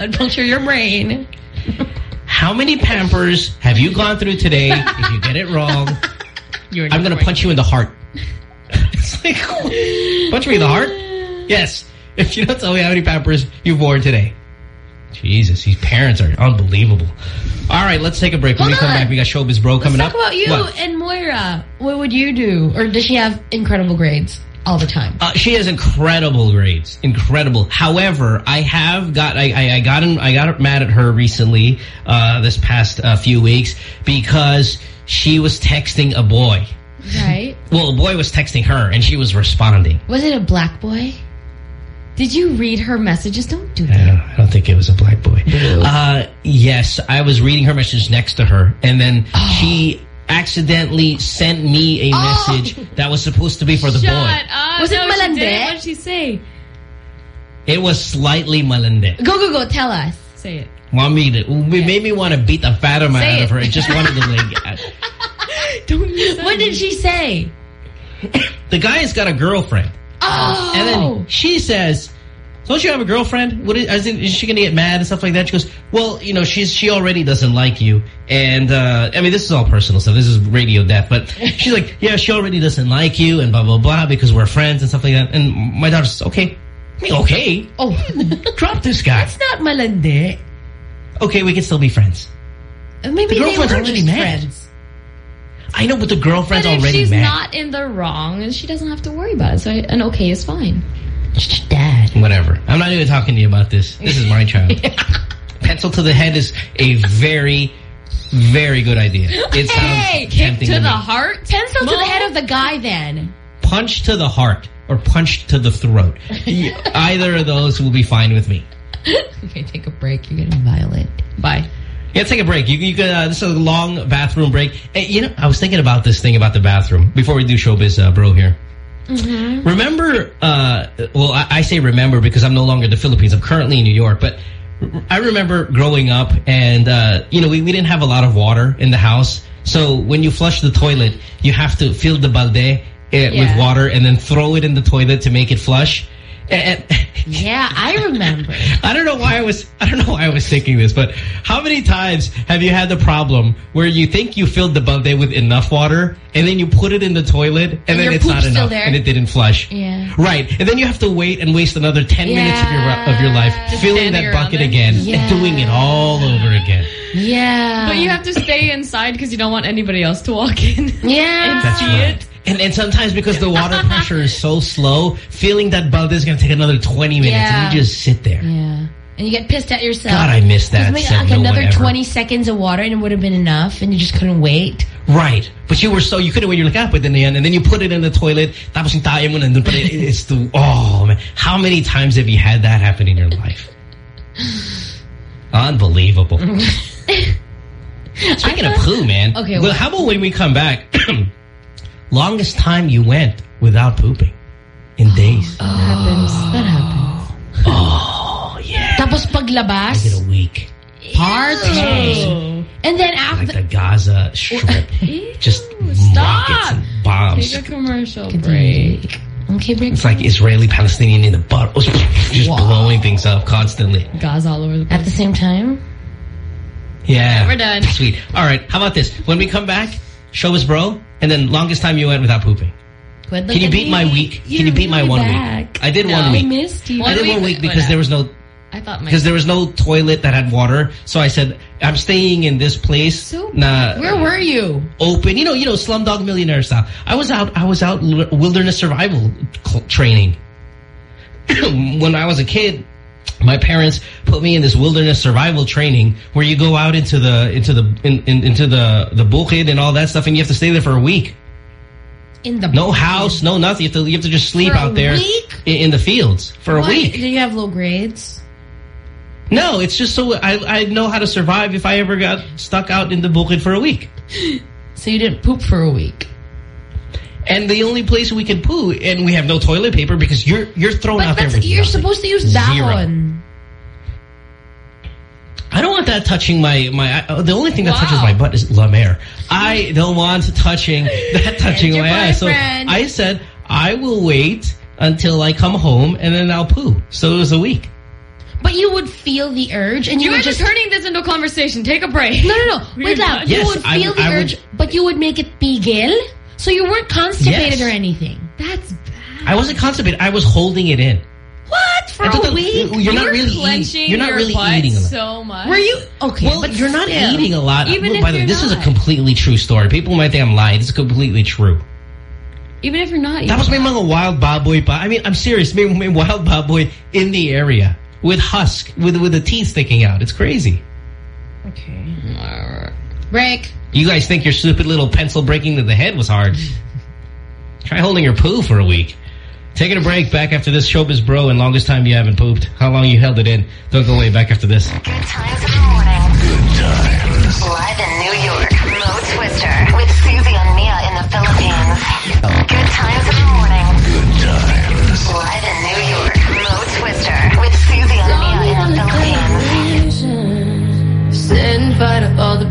I'd puncture your brain. How many Pampers have you gone through today? If you get it wrong, I'm gonna punch you in the heart. it's like, punch me in the heart? Yes. If you don't tell me how many Pampers you've worn today. Jesus, these parents are unbelievable. All right, let's take a break. When Hold we come on. back, we got Showbiz Bro coming Let's talk up. about you What? and Moira. What would you do? Or does she have incredible grades all the time? Uh, she has incredible grades, incredible. However, I have got I, I, I got him, I got mad at her recently uh, this past uh, few weeks because she was texting a boy. Right? Well, a boy was texting her, and she was responding. Was it a black boy? Did you read her messages? Don't do I that. don't, I don't think it was a black boy. Uh, yes, I was reading her messages next to her, and then she accidentally sent me a oh. message that was supposed to be for the Shut boy. up. Was it no, she malande? didn't. What did she say? It was slightly malande. Go, go, go. Tell us. Say it. Want me to? It made me want to beat the fat amount Say out of her. It just wanted to like. Don't use. What did she say? The guy's got a girlfriend, Oh. and then she says. Don't you have a girlfriend? What is, is she going to get mad and stuff like that? She goes, well, you know, she's she already doesn't like you. And, uh, I mean, this is all personal stuff. This is radio death. But she's like, yeah, she already doesn't like you and blah, blah, blah because we're friends and stuff like that. And my daughter says, okay. I mean, okay. Oh. Drop this guy. It's not malande. Okay, we can still be friends. Maybe The girlfriend's already mad. friends. I know, but the girlfriend's But if already she's mad. not in the wrong, and she doesn't have to worry about it. So an okay is fine. Dad. Whatever. I'm not even talking to you about this. This is my child. Pencil to the head is a very, very good idea. It sounds Hey, Kick tempting to to the me. heart. Pencil to the head of the guy then. Punch to the heart or punch to the throat. Either of those will be fine with me. Okay, take a break. You're getting violent. Bye. Yeah, take a break. You, you can. Uh, this is a long bathroom break. Hey, you know, I was thinking about this thing about the bathroom before we do showbiz, uh, bro. Here. Remember, uh, well, I, I say remember because I'm no longer in the Philippines. I'm currently in New York, but I remember growing up and, uh, you know, we, we didn't have a lot of water in the house. So when you flush the toilet, you have to fill the balde uh, with water and then throw it in the toilet to make it flush. And, Yeah, I remember. I don't know why I was I don't know why I was thinking this, but how many times have you had the problem where you think you filled the balde with enough water and then you put it in the toilet and, And then it's not enough there? and it didn't flush. Yeah. Right. And then you have to wait and waste another 10 minutes of your of your life Just filling that bucket again Yeah. and doing it all over again. Yeah. But you have to stay inside because you don't want anybody else to walk in. Yeah. That's See right. it? And, and sometimes because the water pressure is so slow, feeling that balde is going to take another 20 minutes Yeah. and you just sit there. Yeah. And you get pissed at yourself. God, I miss that. maybe, like no another 20 seconds of water and it would have been enough and you just couldn't wait. Right. But you were so, you couldn't wait. You're like, ah, it in the end. And then you put it in the toilet. Tapos yung tayo mo nandun. But it, it's the, oh, man. How many times have you had that happen in your life? Unbelievable. Speaking of poo, man. Okay, Well, how about when we come back? Longest time you went without pooping in days. That happens. That happens. Oh, yeah. Tapos paglabas, Make it a week. party. And then after... Like after... the Gaza Strip. Just stop. rockets and bombs. Take a commercial Break. break. Okay, break. It's like Israeli-Palestinian in the butt. Just blowing things up constantly. Gaza all over the place. At the same time? Yeah. We're done. Sweet. All right. How about this? When we come back, show us bro, and then longest time you went without pooping. Can you beat my week? Can you beat my one back. week? I did No. one I week. missed you. I did one week because there was no I thought because there was no toilet that had water. So I said I'm staying in this place. So na Where were you? open. You know, you know, Slumdog Millionaire style. I was out. I was out wilderness survival training. when I was a kid, my parents put me in this wilderness survival training where you go out into the into the in, in, into the the bukid and all that stuff, and you have to stay there for a week. In the No house, no nothing. You have to you have to just sleep out there in, in the fields for Why? a week. Did you have low grades? No, it's just so I I know how to survive if I ever got stuck out in the bukid for a week. So you didn't poop for a week. And the only place we can poo, and we have no toilet paper because you're you're thrown But out there you're nothing. supposed to use Zero. dahon. I don't want that touching my my. Uh, the only thing that Wow. touches my butt is La Mer. I don't want touching that touching your my ass. So. I said I will wait until I come home and then I'll poo. So it was a week. But you would feel the urge and you, You would guys just... turning this into a conversation. Take a break. No, no, no. Wait done. out. Yes, you would feel would- the I would- urge, but you would make it pigil. So you weren't constipated Yes. or anything. That's bad. I wasn't constipated. I was holding it in. What? For a week? You're not you were really eating. You're not really eating a lot. so much. Were you? Okay, Well, but you're not still. eating a lot. Even Well, if By the way, this is a completely true story. People might think I'm lying. This is completely true. Even if you're not. That was may mga wild baboy pa. I mean, I'm serious. May, may wild baboy in the area with husk, with with the teeth sticking out. It's crazy. Okay. Break. You guys think your stupid little pencil breaking to the head was hard. Try holding your poo for a week. Taking a break back after this showbiz bro and longest time you haven't pooped. How long you held it in. Don't go away back after this. Good times in the morning. Good times. Live in New York, Mo Twister with Susie and Mia in the Philippines. Good times in the morning. Good times. Live in New York, Mo Twister with Susie and Mia in the Philippines. Setting fire to all the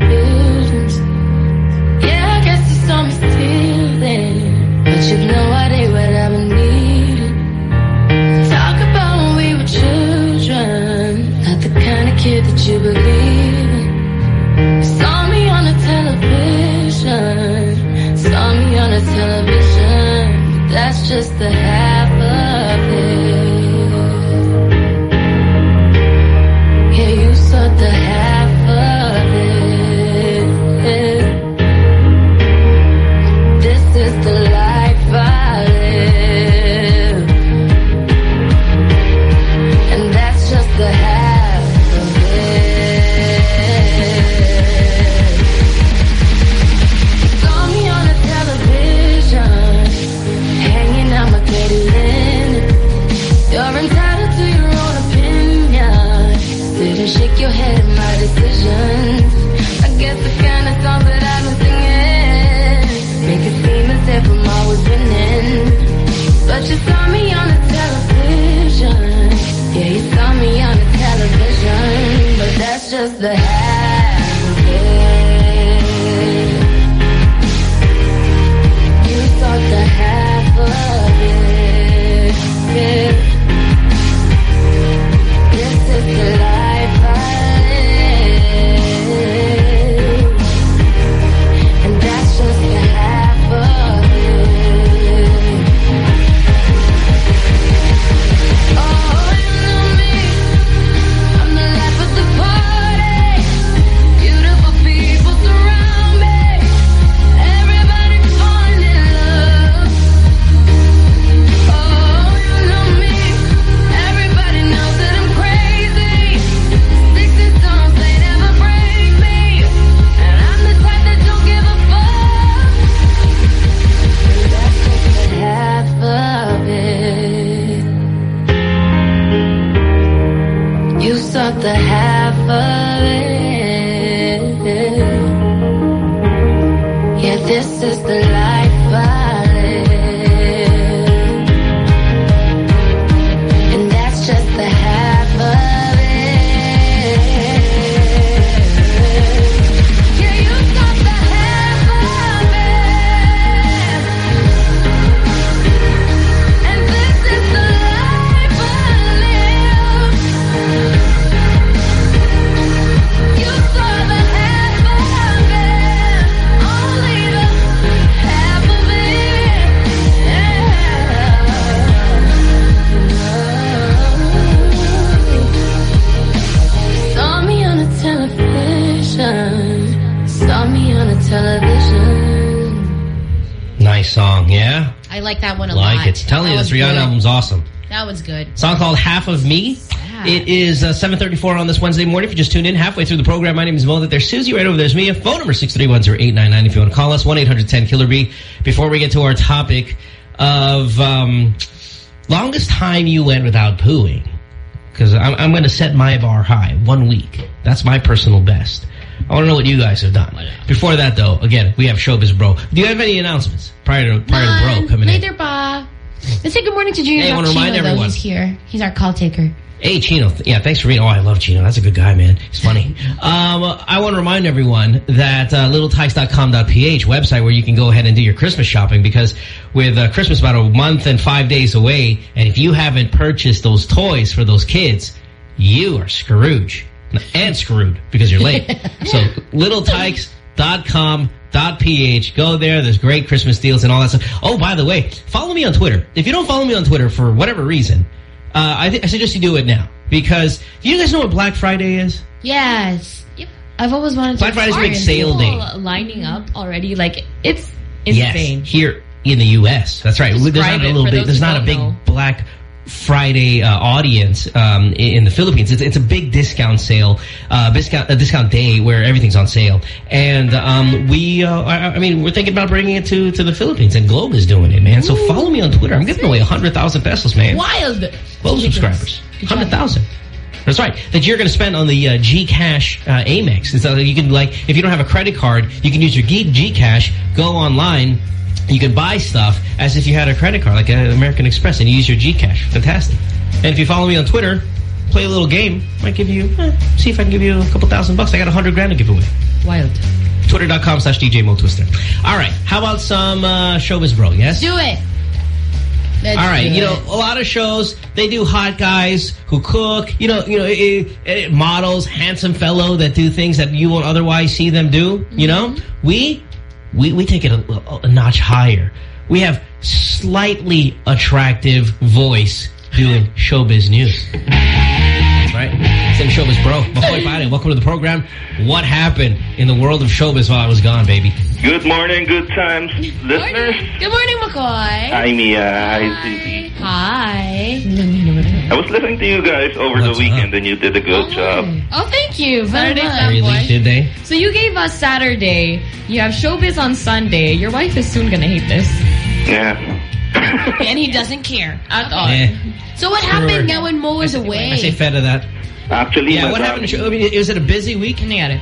awesome. That was good. Song called Half of Me. It is uh, 7.34 on this Wednesday morning. If you just tuned in halfway through the program, my name is Mo. That there's Susie. Right over there. there's Mia. Phone number 6310899 if you want to call us. 1-800-10-KILLER-B. Before we get to our topic of um, longest time you went without pooing. Because I'm, I'm going to set my bar high. One week. That's my personal best. I want to know what you guys have done. Before that, though, again, we have Showbiz Bro. Do you have any announcements prior to, prior to Bro coming in? Later, pa. Let's say good morning to Junior Hey, I Chino, remind though. everyone. He's here. He's our call taker. Hey, Chino. Yeah, thanks for reading. Oh, I love Chino. That's a good guy, man. He's funny. um, I want to remind everyone that uh, littletikes.com.ph website where you can go ahead and do your Christmas shopping because with uh, Christmas about a month and five days away, and if you haven't purchased those toys for those kids, you are Scrooge. And screwed because you're late. so littletikes.com.ph. Go there. There's great Christmas deals and all that stuff. Oh, by the way, follow me on Twitter. If you don't follow me on Twitter for whatever reason, uh, I, I suggest you do it now. Because do you guys know what Black Friday is? Yes. Yep. I've always wanted Black to Friday's a big sale day. Lining up already. Like, it's Yes, insane. here in the U.S. That's right. There's not a little for big. There's not a big know. Black Friday uh, audience um, in, in the Philippines. It's, it's a big discount sale, uh, discount a discount day where everything's on sale. And um, we, uh, I, I mean, we're thinking about bringing it to to the Philippines. And Globe is doing it, man. So follow me on Twitter. I'm giving away hundred thousand pesos, man. Wild. Globe subscribers, hundred thousand. That's right. That you're going to spend on the uh, Gcash uh, Amex. And so you can like, if you don't have a credit card, you can use your G Gcash. Go online. You can buy stuff as if you had a credit card, like uh, American Express, and you use your Gcash. Fantastic. And if you follow me on Twitter, play a little game. Might give you, eh, see if I can give you a couple thousand bucks. I got a hundred grand to give away. Wild. Twitter.com slash DJ Mo Twister. All right. How about some uh, Showbiz Bro? Yes? Do it. Let's All right, you know, a lot of shows they do hot guys who cook. You know, you know, eh, eh, models, handsome fellow that do things that you won't otherwise see them do. You know, we we we take it a, a- notch higher. We have slightly attractive voice doing showbiz news. Right. Same showbiz, bro. Makoy Pare, welcome to the program. What happened in the world of showbiz while I was gone, baby? Good morning, good times, listeners. Good morning, Makoy. Hi, Mia. Hi, Susie. Hi. I was listening to you guys over the weekend, and you did a good job. Oh, thank you Saturday much. Really? Did they? So you gave us Saturday. You have showbiz on Sunday. Your wife is soon gonna hate this Yeah. and he doesn't care. at all. Eh. So what Sure. happened now when Mo was away? I say fed to that. Actually, Yeah, what happened? To show, I mean, is it a busy week? Nangyari?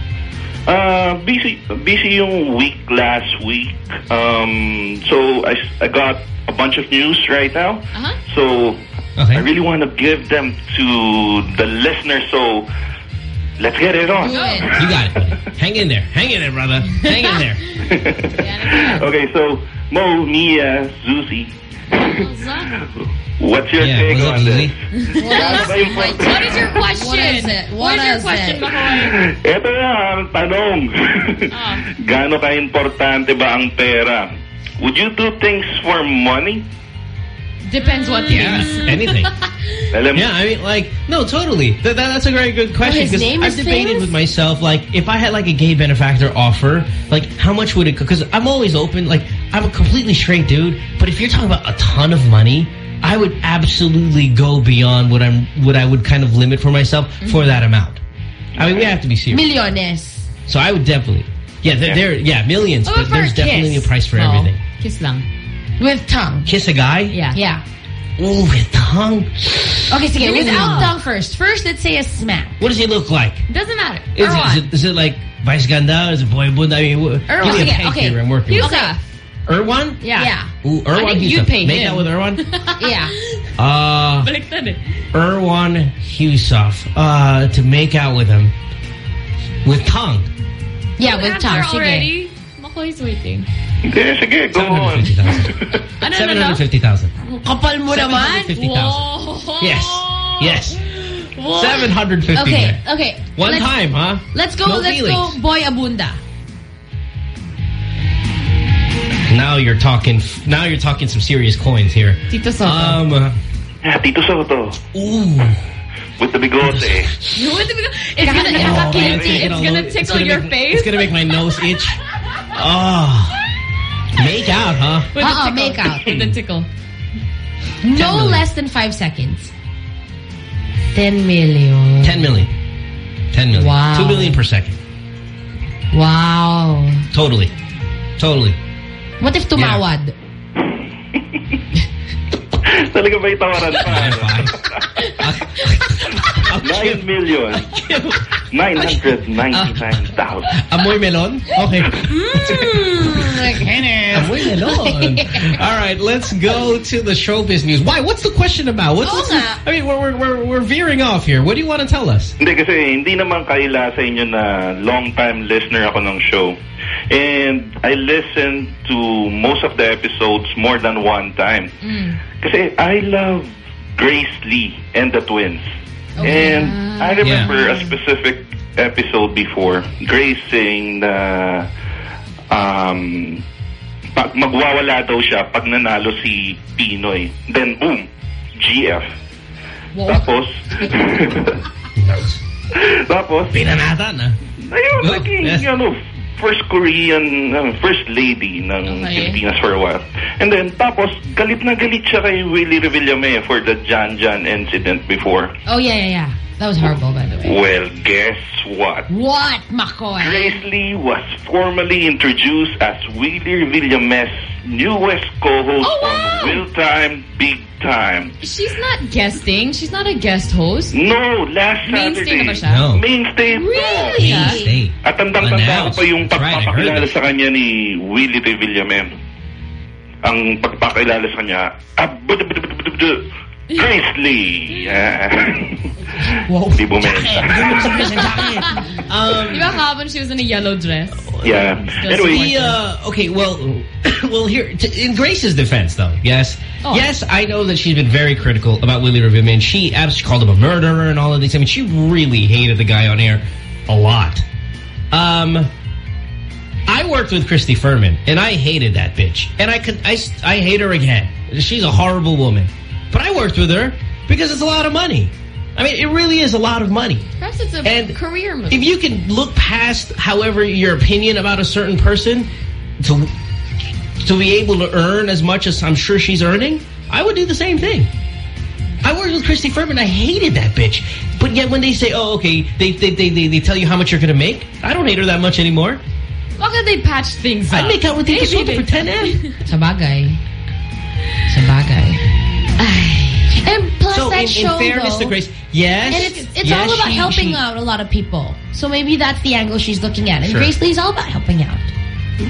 Uh, busy, busy yung week last week. Um, so I, I got a bunch of news right now. Uh-huh. So Okay. I really want to give them to the listeners. So let's get it on. Do it. You got it. Hang in there. Hang in there, brother. Hang in there. okay, so Mo, Mia, Zuzi, what's your Yeah, take what's on this? Zuzi? Gaano ba yung What is your question? What is it? What What is your is question, it? Makoy? Ito na ang tanong. Ah. Gaano ka-importante ba ang pera? Would you do things for money? Depends what Yeah, things. anything. Yeah, I mean, like, no, totally. That, that, that's a very good oh, question because name I've debated things? with myself, like, if I had like a gay benefactor offer, like, how much would it? Because I'm always open. Like, I'm a completely straight dude, but if you're talking about a ton of money, I would absolutely go beyond what I'm, what I would kind of limit for myself for that amount. I mean, we have to be serious. Millones. So I would definitely, yeah, there, there yeah, millions, Oh, but there's definitely kiss. a price for No. everything. Kiss lang. With tongue. Kiss a guy? Yeah. Yeah. Ooh, with tongue. Okay, sige, Give me without some. tongue first. First, let's say a smack. What does he look like? Doesn't matter. Is, Or it, is, what? it, is it like Vice Ganda? Is it Boy Abunda? I mean, wh- give me a okay, peg okay. here I'm working with. Yuka. Erwan? Yeah. Yeah. Ooh, Erwan. I think you'd pay Make him. out with Erwan? Yeah. uh, Baliktad eh. Erwan Heussaff. Uh, to make out with him. With tongue. Yeah, with Answer tongue. Sige. already? Makoy's waiting. Hindi, sige, go on. 750,000. Ano, ano, ano? 750,000. Kapal mo naman. 750,000. Yes. Yes. Whoa. 750 Okay, okay. One let's, time, huh? Let's go, No let's feelings. go Boy Abunda. Now you're talking. Now you're talking some serious coins here. Tito Sotto. Um. uh, Yeah, Tito Sotto, Ooh. with the bigote. You want to be- It's gonna, Kaka- it's kaka- gonna, man, it's gonna tickle gonna your make, face. It's gonna make my nose itch. Oh. Make out, huh? With the Uh-uh, make out. With the tickle. No million. less than five seconds. 10 million. 10 million. 10 million. Wow. 2 million per second. Wow. Totally. Totally. What if tumawad? Talaga ba itawaran pa? 9 million. 999,000. Amoy melon? Okay. like Amoy melon. All right, let's go to the showbiz news. Why? What's the question about? What's, what's nga. I mean, we're, we're, we're, we're veering off here. What do you want to tell us? Hindi kasi hindi naman kaila sa inyo na long-time listener ako ng show. And I listened to most of the episodes more than one time. Kasi I love Grace Lee and the twins. And I remember a specific episode before, Grace saying na um, pag magwawala daw siya pag nanalo si PNoy. Then boom, GF. Tapos, tapos, Pinanatan, ah. ayun, naging, yes. ano, first Korean, uh, first lady ng Okay. Pilipinas for a while. And then, tapos, galit na galit siya kay Willie Revillame for the Jan Jan incident before. Oh, yeah, yeah, yeah. That was horrible, by the way. Well, guess what? What, Makoy? Grace Lee was formally introduced as Willie Revillame's newest co-host Oh, wow. on Will Time, Big Time. She's not guesting. She's not a guest host. No, last Mainstay Saturday. na ba siya? No. Mainstay. Really? Mainstay. At tandang-tanda ko pa yung That's right, pagpapakilala sa kanya ni Willie Revillame. Ang pagpapakilala sa kanya, ah, Yeah. Wow. Di bumenta. Um, Di ba kahapon she was in a yellow dress? yeah. Anyway, The, uh, okay, well, well, here t in Grace's defense, though, yes, Oh. yes, I know that she's been very critical about Willie Revillame. She absolutely called him a murderer and all of these. I mean, she really hated the guy on air a lot. Um, I worked with Cristy Fermin, and I hated that bitch, and I could, I, I hate her again. She's a horrible woman, but I worked with her because it's a lot of money. I mean, it really is a lot of money. Perhaps it's a And career move. If you can look past, however, your opinion about a certain person to to be able to earn as much as I'm sure she's earning, I would do the same thing. I worked with Cristy Fermin. I hated that bitch. But yet when they say, oh, okay, they they, they, they, they tell you how much you're going to make, I don't hate her that much anymore. Why can't they patch things up? I'd make out with the they- for 10M. Sabagay. Sabagay. And plus So that in, show, in fairness though, to Grace, yes. and it's it's yes, all about she- helping she- out a lot of people. So maybe that's the angle she's looking at. And Sure. Grace Lee's all about helping out.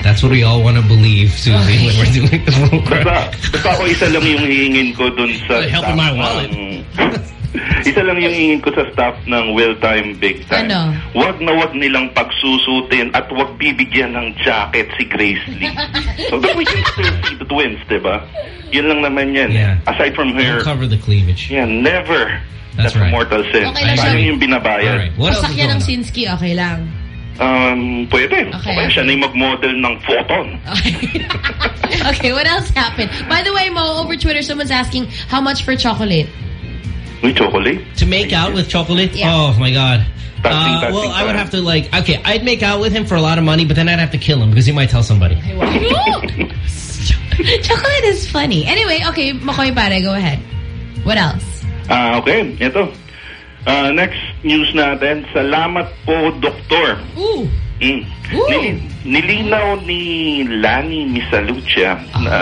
That's what we all want to believe, Susie, when we're doing the program. basta, basta ako isa lang yung hihingin ko dun sa Helping my wallet. Um, ng- isa lang yung hihingin ko sa staff ng Will Time Big Time. Ano? Wag na wag nilang pagsusutin at wag bibigyan ng jacket si Grace Lee. so that we can still see the twins, diba? Yun lang naman yan. Yeah. Aside from her, Don't cover the cleavage. yeah, never. That's That's, right. mortal sin. Okay lang siya. Parang yung binabayad. All right. What else is Pasakyan ng on? Sinski, okay lang. Um, pwede. Okay, Okay, siya okay. na yung mag-model ng photon. okay, what else happened? By the way, Mo, over Twitter, someone's asking how much for chocolate. Uy, chocolate? To make out with chocolate? Yeah. Oh, my God. Touching, Uh, touching well, I would have to, like, okay, I'd make out with him for a lot of money, but then I'd have to kill him because he might tell somebody. chocolate is funny. Anyway, okay, Makoy Pare, go ahead. What else? Ah, okay. Ito. Ah, next news natin. Salamat po, Doktor. Ooh. Mm. Ooh. Nil- nilinaw ni Lani Misalucha na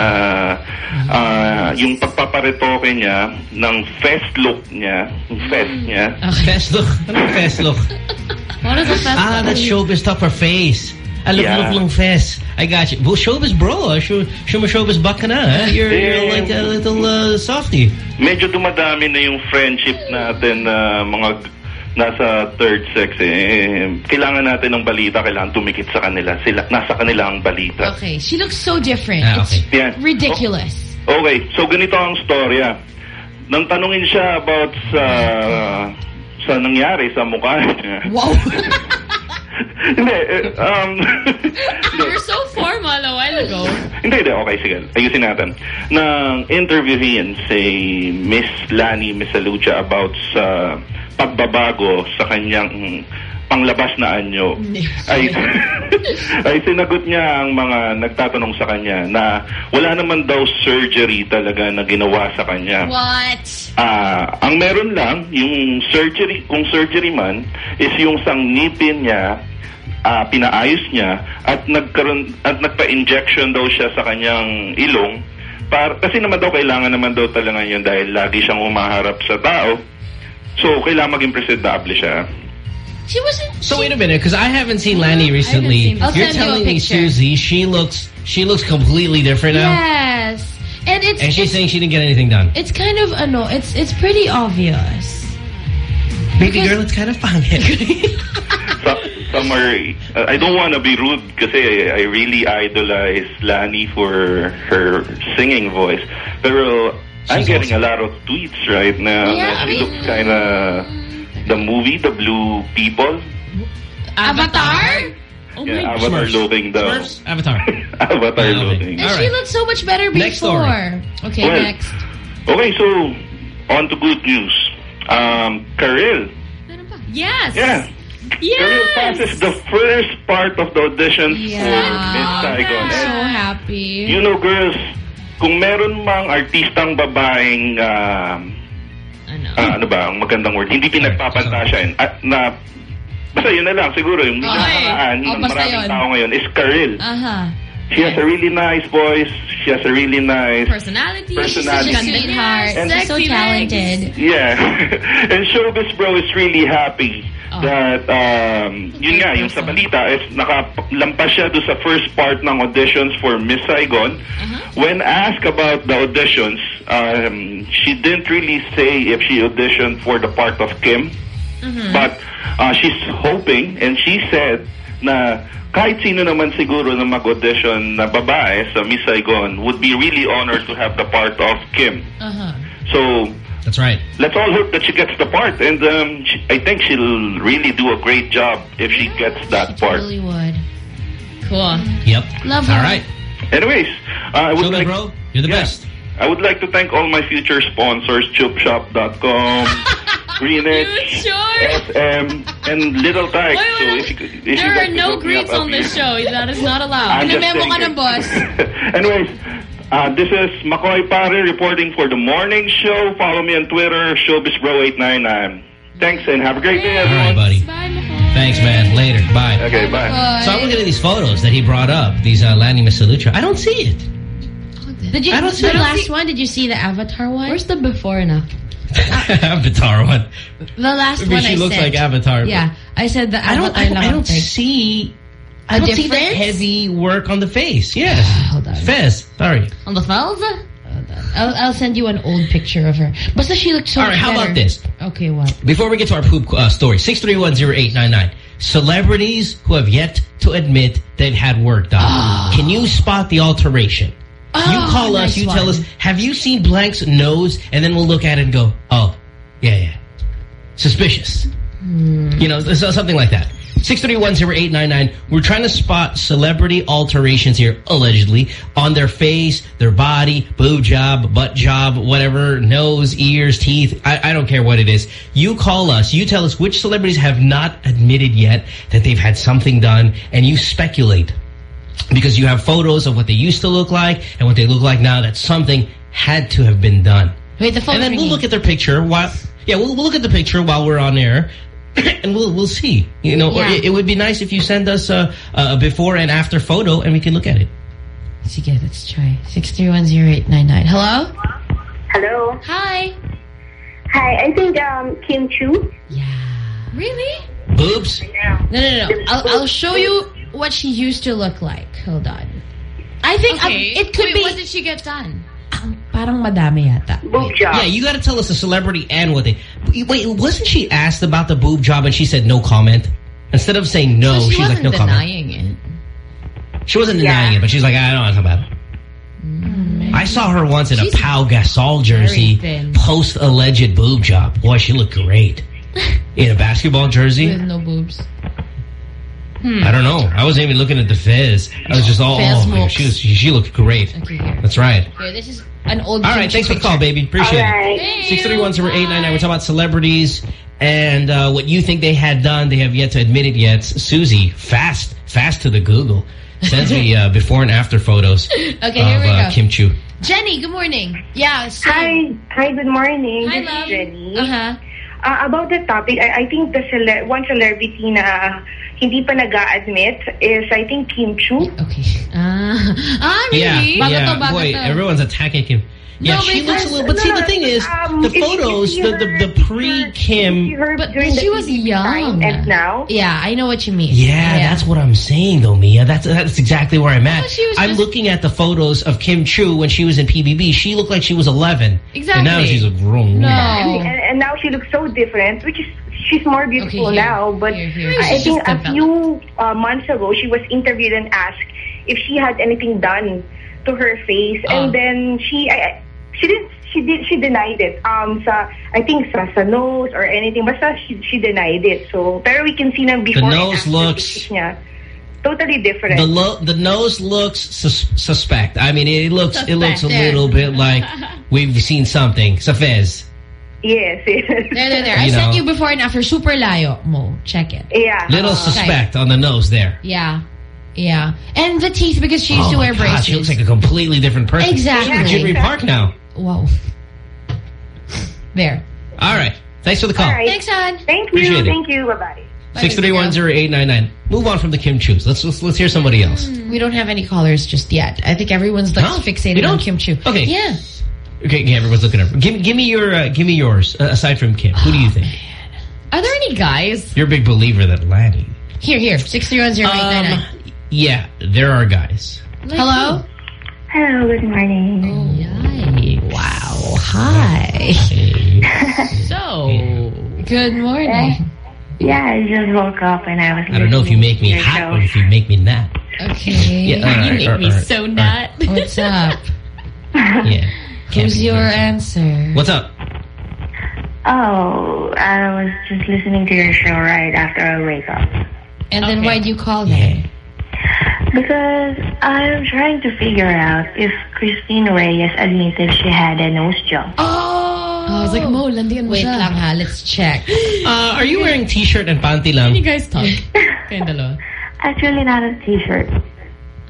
ah, yung pagpaparetoke niya ng fest look niya, yung fest niya, Fest look. Anong fest look? What is a fest ah, look? that's showbiz stuff for face. I look, Yeah. look, look, fest. I got you. Well, showbiz bro. Show, show mo showbiz buck ka na. ah. You're, you're like a little uh, softy. medyo dumadami na yung friendship natin na mga nasa third sex eh. Kailangan natin ng balita, kailangan tumikit sa kanila. Sila, nasa kanila ang balita. Okay, she looks so different. Ah, okay. It's Yan. ridiculous. Okay, so ganito ang storya. Nang tanungin siya about sa sa nangyari sa mukha niya. Wow. hindi, eh, um, You're so formal a while ago. hindi, hindi, okay, sige. Ayusin natin. Nang interviewin si Miss Lani Misalucha about sa pagbabago sa kanyang panglabas na anyo. Ay, ay sinagot niya ang mga nagtatanong sa kanya na wala naman daw surgery talaga na ginawa sa kanya. What? Ah, ang meron lang, yung surgery, kung surgery man, is yung sang ngipin niya, ah, pinaayos niya, at nagkaroon, at nagpa-injection daw siya sa kanyang ilong, para, kasi naman daw kailangan naman daw talaga yun dahil lagi siyang umaharap sa tao. So, kailangan maging presentable siya. She wasn't. So wait a minute, because I haven't seen Lani recently. seen You're send you telling me, picture. Susie, she looks she looks completely different now, Yes. And it's and she's it's, saying she didn't get anything done. it's kind of no, it's it's pretty obvious. Baby girl, it's kind of fun. Sa- Summer, uh, I don't want to be rude because I, I really idolize Lani for her singing voice. But I'm She's getting a lot of tweets right now. Yeah, na I she mean- looks kind of the movie, The Blue People. Avatar? Oh yeah, Avatar Smurfs. looking daw. Smurfs? Avatar. Avatar Yeah, okay. looking. And All she right. looked so much better before. Next story. Okay, Well, next. Okay, so on to good news. Um, Karel. Yes. Yeah. Karel passes the first part of the audition for Miss Saigon. So happy. You know, girls, kung meron mang artistang babaeng, um, ah, ano ba, ang magandang word, hindi pinagpapantasyan, at na, basta yun na lang, siguro, yung Okay. minamaan Oh, ng maraming yun. tao ngayon is Karel. Uh-huh. She has a really nice voice, she has a really nice Personality. Personality. She's such a sweetheart. And- She's so Sexy talented. Yeah. and Showbiz Bro is really happy Oh. that, um, yun nga, yung sa balita, is nakalampas siya do sa first part ng auditions for Miss Saigon. Uh-huh. When asked about the auditions, um, she didn't really say if she auditioned for the part of Kim. Mm-hmm. But uh, she's hoping, and she said na kahit sino naman siguro na mag-audition na babae sa Miss Saigon would be really honored to have the part of Kim. Uh-huh. So, That's right. let's all hope that she gets the part. And um, she, I think she'll really do a great job if she gets that part. Totally would. Cool. Yep. Love All her. right. Anyways, uh, I would Showbiz like, bro, you're the Yeah. best. I would like to thank all my future sponsors, ChupShop.com, Greenwich, You sure? SM, and Little Tyke. So if you could, if There like are to no hook greets on this show. That is not allowed. I'm just ka saying ng boss. Anyways, uh, this is Makoy Pare reporting for the morning show. Follow me on Twitter, ShowbizBro899. Thanks and have a great day, All right, everyone. buddy. Bye, Nicole. Thanks, man. Later. Bye. Okay, bye. So I'm looking at these photos that he brought up, these uh, Lani Misalucha. I don't see it. Did you, I don't see- the last see- one, did you see the Avatar one? Where's the before and after? Avatar one. the last Maybe one she I looks said. like Avatar. Yeah, I said the I don't. I don't, I don't see. I A don't see the difference? heavy work on the face. Yes. Hold on. Fez. Sorry. On the fells? I'll, I'll send you an old picture of her. But she looks so All right. How better. about this? Okay, what? Before we get to our poop uh, story, six three one zero eight nine nine. Celebrities who have yet to admit they've had work done. Can you spot the alteration? You Oh, call us. nice You tell us. Have you seen blank's nose? And then we'll look at it and go, oh, yeah, yeah, suspicious. Hmm. You know, so something like that. Six three one zero eight nine nine. We're trying to spot celebrity alterations here, allegedly, on their face, their body, boob job, butt job, whatever, nose, ears, teeth. I, I don't care what it is. You call us. You tell us which celebrities have not admitted yet that they've had something done, and you speculate because you have photos of what they used to look like and what they look like now. That something had to have been done. Wait, the phone And then we'll look at their picture while yeah, we'll, we'll look at the picture while we're on air. and we'll we'll see. You know, or Yeah. it, it would be nice if you send us a, a before and after photo and we can look at it. Sige, let's try. 6310899. Hello? Hello. Hi. Hi, I think um, Kim Chiu. Yeah. Really? Boobs? No, no, no. I'll, I'll show you what she used to look like. Hold on. I think um, Okay. it could Wait, be... what did she get done? Um, parang madami yata. Boob job. Yeah, you got to tell us a celebrity and what they. Wait, wasn't she asked about the boob job and she said no comment? Instead of saying no, So she she's like wasn't no comment. denying it. She wasn't denying it, but she's like, I don't want to talk about it. I saw her once in a She's Pau Gasol jersey, post alleged boob job. Boy, she looked great in a basketball jersey. With no boobs. I don't know. I wasn't even looking at the fizz. I was just all, Fizz oh, my God, smokes. she, was, she, she looked great. That's right. Okay, this is an old. All right, thanks for the call, baby. Appreciate All right. it. Six three one zero eight nine nine. We're talking about celebrities and uh, what you think they had done. They have yet to admit it yet. Susie, fast, fast to the Google. Sends me uh, before and after photos Okay, of here we uh, go. Kim Chiu. Jenny, good morning. Yeah. Hi, hi. Good morning. Hi, this love. is Jenny. Uh-huh. Uh, about the topic, I, I think the cele one celebrity na hindi pa nag-a-admit is I think Kim Chiu. Okay. Ah, ah Yeah, really? Bago yeah. to, bago Boy, to. everyone's attacking Kim. Yeah, No, she looks a little. But see, no, the thing is, um, the if- if photos, the the, the pre-Kim. But during she was young. and now. Yeah, I know what you mean. Yeah, that's what I'm saying, though, Mia. That's that's exactly where I'm at. she was I'm just- looking at the photos of Kim Chiu when she was in PBB. She looked like she was 11. Exactly. And now she's a grown woman. And, and now she looks so different, which is she's more beautiful here. now. But here. I think a developed. few uh, months ago, she was interviewed and asked if she had anything done to her face, Ah. and then she I, I- she did she did she denied it. Um, sa I think sa sa nose or anything, basta she she denied it. So, pero we can see na before and nose looks- pictures niya. Totally different. The lo the nose looks sus suspect. I mean, it looks it looks a Suspect, there. little bit like we've seen something. Sa Fez. yes, yes. There, there, there. I You sent know. you before and after. Super layo. Mo, check it. Yeah. Little suspect on the nose there. Yeah. Yeah. And the teeth because she used oh to wear God, braces. she looks like a completely different person. Exactly. She's in Jittery Park now. Whoa. There. All right. Thanks for the call. All right. Thanks, hon. Thank you. Appreciate it. Thank you. Bye bye. Six three one zero eight nine nine. Move on from the Kim Chiu's. Let's let's, let's hear somebody else. We don't have any callers just yet. I think everyone's like Huh? fixated don't? on Kim Chiu. Okay. Yeah. Okay, yeah, everyone's looking at her. Give, give me your uh, give me yours uh, aside from Kim. Who do you think? Are there any guys? You're a big believer that Lani. Here, here. Six three one zero eight nine nine. Um, Yeah, there are guys. Hello. Hello, good morning. Wow. Hi. So. Good morning. Eh, yeah, I just woke up and I was I don't know if you make me listening hot show. or if you make me nut. Okay. Yeah, all you make all me right, so all right. nut. What's up? Yeah. Can't Who's your perfect. answer? What's up? Oh, I was just listening to your show right after I wake up. And then why do you call them? Because I'm trying to figure out if Christine Reyes admitted she had a nose job. Oh, I was like, Mo, landian mo Wait siya. lang ha. Let's check. Uh, are you wearing t-shirt and panty lang? Can you guys talk? Kayong. Actually, not a t-shirt.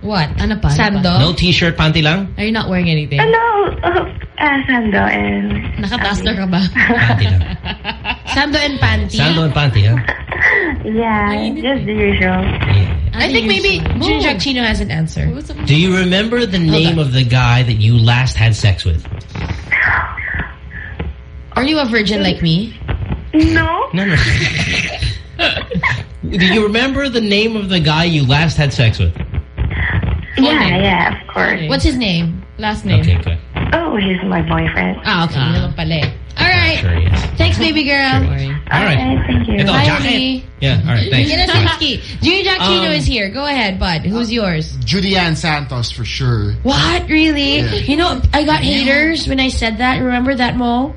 What? Ano pa? Sando? No t-shirt, panty lang? Are you not wearing anything? Ano? Uh, uh, sando and... Nakataster ka ba? Panty lang. Sando and panty? Sando and panty, huh? Yeah, just the usual. I think maybe Jun Jack has an answer. Do you remember the name of the guy that you last had sex with? Are you a virgin like me? No. No, no. Do you remember the name of the guy you last had sex with? Yeah, yeah, of course. What's his name? Last name. Okay, good. Oh, he's my boyfriend. Ah, okay. Ah. Yun naman pala. All right. Sure he is. Thanks, baby girl. All right. thank you. Ito, Bye, jacket. honey. Yeah, all right, thanks. Yanasinski. Junior Jack Chino Um, is here. Go ahead, bud. Who's yours? Judy Ann Santos for sure. What? Really? Yeah. You know, I got haters when I said that. Remember that, Mo?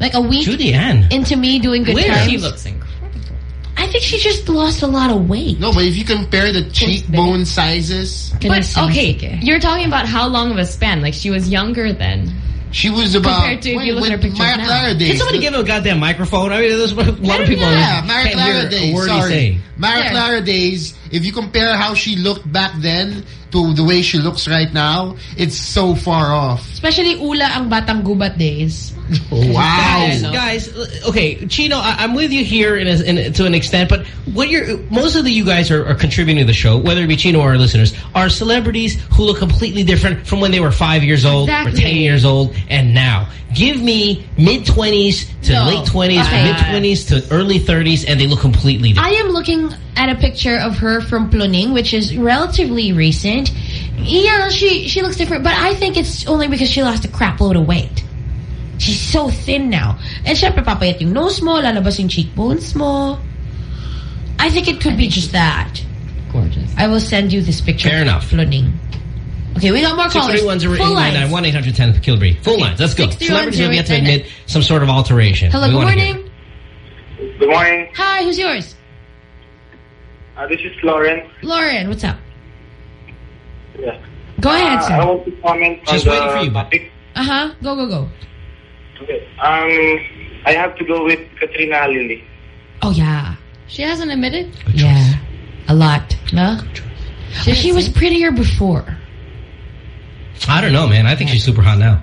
Like a week Judy Ann. into me doing good Where? times. She looks incredible. I think she just lost a lot of weight. No, but if you compare the cheekbone sizes, But, okay, you're talking about how long of a span. Like, she was younger then. She was about... Compared to if you look at her when pictures Mara now. Days. Can somebody give him a goddamn microphone? I mean, there's a lot of people Yeah, who Mara can't Clara hear a days. word he's Sorry. saying. Mara Yeah. Clara days, if you compare how she looked back then to the way she looks right now, it's so far off. Especially Ula ang batang gubat days. Oh, wow. Guys, guys, okay, Chino, I, I'm with you here in, a, in to an extent, but what you're most of the you guys are, are contributing to the show, whether it be Chino or our listeners, are celebrities who look completely different from when they were five years old or ten years old and now. Give me mid twenties to No. late twenties, Okay. mid twenties to early thirties, and they look completely different. I am looking at a picture of her from Ploning, which is relatively recent. Yeah, she she looks different, but I think it's only because she lost a crap load of weight. She's so thin now. And syempre, papayat yung nose mo, lalabas yung cheekbones mo. I think it could be just that. Gorgeous. I will send you this picture. Fair enough. Ploning. Okay, we got more Six callers. three one zero eight Full nine nine lines. one eight hundred ten Kilbury. Full lines. Let's go. 631 Celebrities who have yet to 0899. admit some sort of alteration. Hello, We good wanna hear morning. Good morning. Hi, who's yours? Uh, this is Lauren. Lauren, what's up? Yeah. Go ahead, Uh, sir. I want to comment Just on waiting the for you, bud. topic. Uh-huh. Go, go, go. Okay. Um, I have to go with Katrina Halili. Oh, yeah. She hasn't admitted? Yeah. A lot. No? But she was prettier before. I don't know, man. I think she's super hot now.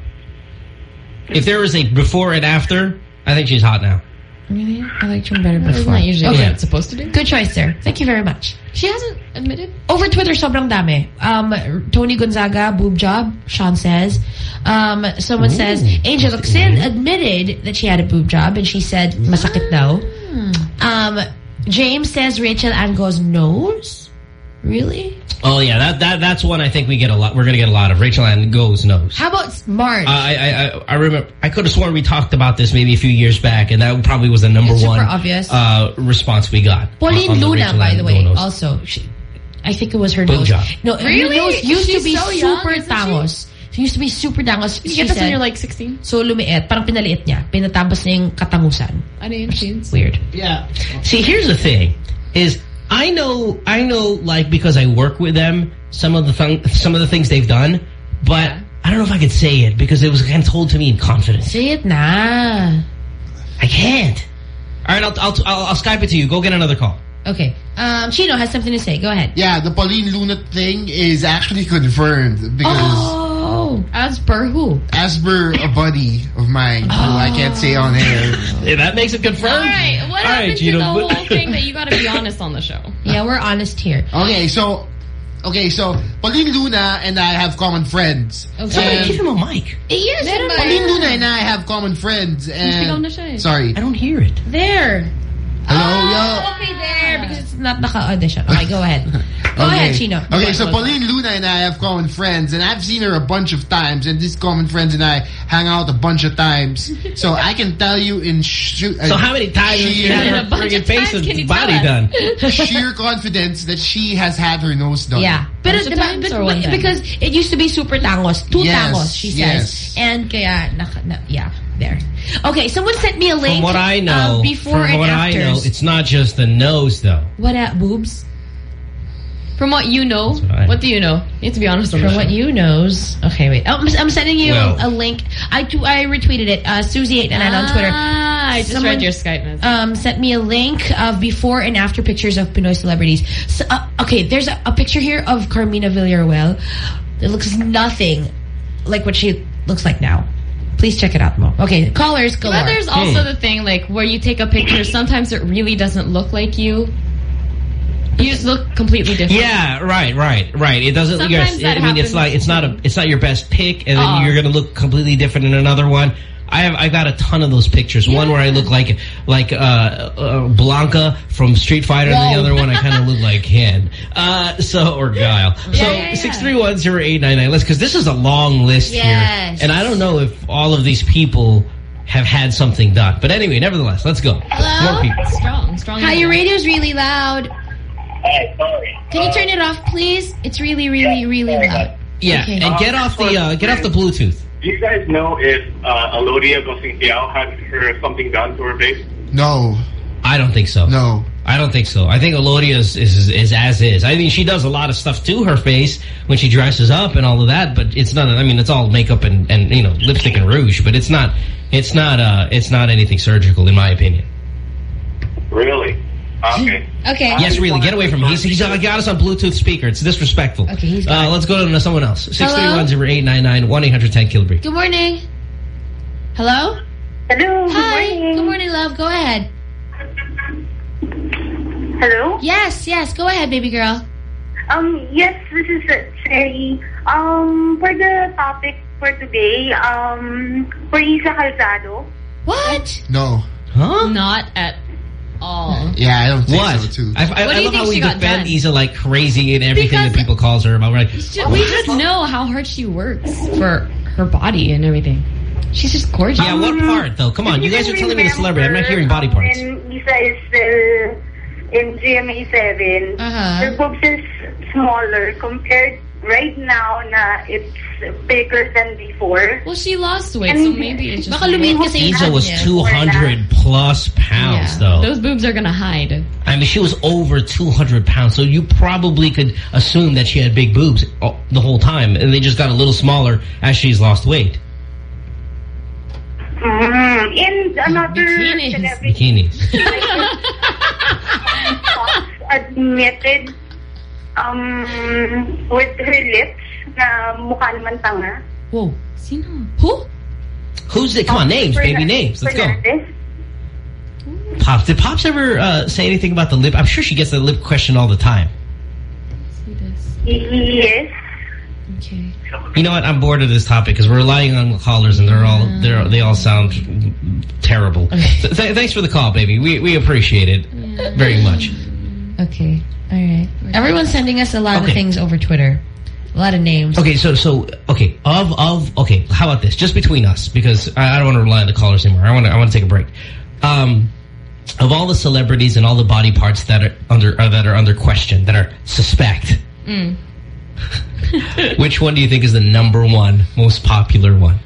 If there was a before and after, I think she's hot now. Really? I liked her better Isn't before. that usually okay. what it's supposed to do? Good choice, sir. Thank you very much. She hasn't admitted? Over Twitter, sobrang dami. Um, Toni Gonzaga, boob job, Sean says. Um, someone says, Angel Locsin admitted that she had a boob job, and she said, masakit daw. Um, James says Rachelle Ann Go's nose. Really? Oh yeah, that that that's one I think we get a lot. We're gonna get a lot of. Rachelle Ann Go's nose. How about Marge? I, I I I remember. I could have sworn we talked about this maybe a few years back, and that probably was the number It's super one obvious. Uh, response we got. Pauleen on the Luna, by the way, nose. also. She, I think it was her Boob nose. job. No, her Really? nose used to be so super isn't she? She used to be super tangos. You get this when you're like 16? So lumiit, parang pinaliit niya. Pinatabas niya yung katangusan. Ano yun. Weird. Yeah. See, here's the thing: is I know I know like because I work with them some of the th some of the things they've done, but I don't know if I could say it because it was kind of told to me in confidence. Say it na. I can't. All right, I'll I'll I'll, I'll Skype it to you. Go get another call. Okay. Um, Chino has something to say. Go ahead. Yeah, the Pauleen Luna thing is actually confirmed because Oh. Oh. As per who? as per a buddy of mine who I oh. can't say on air. Hey, that makes it confirmed. All right, what All happened right, to Gino, the whole thing that you got to be honest on the show? Yeah, we're honest here. Okay, so okay, so Pauleen Luna and I have common friends. Okay. Somebody And give him a mic. Yes, Pauleen Luna and I have common friends Speak on the and show. sorry. I don't hear it. There. Hello, Oh, okay, there. Because it's not naka-audition. Okay, go ahead. Go ahead, Chino. Okay, so Pauleen Luna and I have common friends, and I've seen her a bunch of times, and these common friends and I hang out a bunch of times. So I can tell you in sh uh, So how many times have you sheer, had a her bunch friggin' of face times, can you and tell body done? sheer confidence that she has had her nose done. Yeah. But, Bunch but, but- or one but- because it used to be super tangos. Two Yes, tangos, she says. yes. And kaya, naka, na, yeah, there. Okay, someone sent me a link. From what I know, before from and what I know, it's not just the nose though. What at boobs? From what you know, what what do you know? You have to be honest on the From what you knows. Okay, wait. Oh, I'm, sending you Well. a link. I I retweeted it. Uh, Susie899 on Twitter. Ah, I just Someone- read your Skype message. um, sent me a link of before and after pictures of Pinoy celebrities. So, uh, okay, there's a, a picture here of Carmina Villarroel. It looks nothing like what she looks like now. Please check it out, Mo. Okay, callers, galore. But there's also the thing, like, where you take a picture, sometimes it really doesn't look like you. You just look completely different. Yeah, right, right, right. It doesn't. Sometimes Yes, that I mean, it's happens. like it's not a, it's not your best pick, and then Oh. you're gonna look completely different in another one. I have, I got a ton of those pictures. One where I look like, like uh, uh, Blanka from Street Fighter, and the other one I kind of look like Ken. Uh, so or Guile. Yeah, so yeah, yeah. six three one zero eight nine nine. Let's because this is a long list Yes. here, and I don't know if all of these people have had something done. But anyway, nevertheless, let's go. Hello? More people. Strong, strong. Hi, your radio's really loud. Hey, sorry. Can you turn it off, please? It's really, really, really loud. Yeah, Okay. and get off the uh, get off the Bluetooth. Do you guys know if uh, Alodia Gosiengfiao had her something done to her face? No, I don't think so. no. I don't think so. I think Alodia is, is is as is. I mean, she does a lot of stuff to her face when she dresses up and all of that, but it's not. I mean, it's all makeup and and you know lipstick and rouge, but it's not. It's not. Uh, it's not anything surgical, in my opinion. Really? Okay. Okay. Yes, really. Get away from him. He's he's uh, got us on Bluetooth speaker. It's disrespectful. Okay, he's got uh. Let's go to someone else. Six three Hello? one zero eight nine nine one eight hundred ten Kilbree. Good morning. Hello? Hello, Hi. good morning. Good morning, love. Go ahead. Hello? Yes, yes. Go ahead, baby girl. Um, yes, this is uh, Cherry. Um, for the topic for today, um, for Iza Calzado. What? No. Huh? Not at all. Yeah, I don't think What? so too. I, I, What I do you love think how we she got defend done? Iza like crazy in everything Because- that people calls her about. We're like, Ju- We just know how hard she works for her body and everything. She's just gorgeous. yeah, what part though? Come on, you guys are telling me the celebrity. I'm not hearing body parts. When Iza is still in GMA 7, Uh-huh. her boobs is smaller compared right now na it's bigger than before. Well, she lost weight, And so maybe it's just... baka lumihit kasi yung Iza was 200 plus pounds, Yeah. though. Those boobs are gonna hide. I mean, she was over 200 pounds, so you probably could assume that she had big boobs uh, the whole time, and they just got a little smaller as she's lost weight. Mm. And another celebrity Bikinis. Fox admitted um, with her lips na mukha naman tanga. Whoa. Sino? Who? Who's the, come on, names, baby, names. Let's go. Fernandez. Pops, did Pops ever uh, say anything about the lip? I'm sure she gets the lip question all the time. Yes. Okay. You know what? I'm bored of this topic because we're relying on callers and they're all they're they all sound terrible. Th th thanks for the call, baby. We we appreciate it very much. Okay. All right. Everyone's sending us a lot of things over Twitter. A lot of names. Okay, so so okay, of of okay, how about this? Just between us, because I, I don't want to rely on the callers anymore. I want to I want to take a break. Um, of all the celebrities and all the body parts that are under uh, that are under question, that are suspect, Mm. which one do you think is the number one most popular one?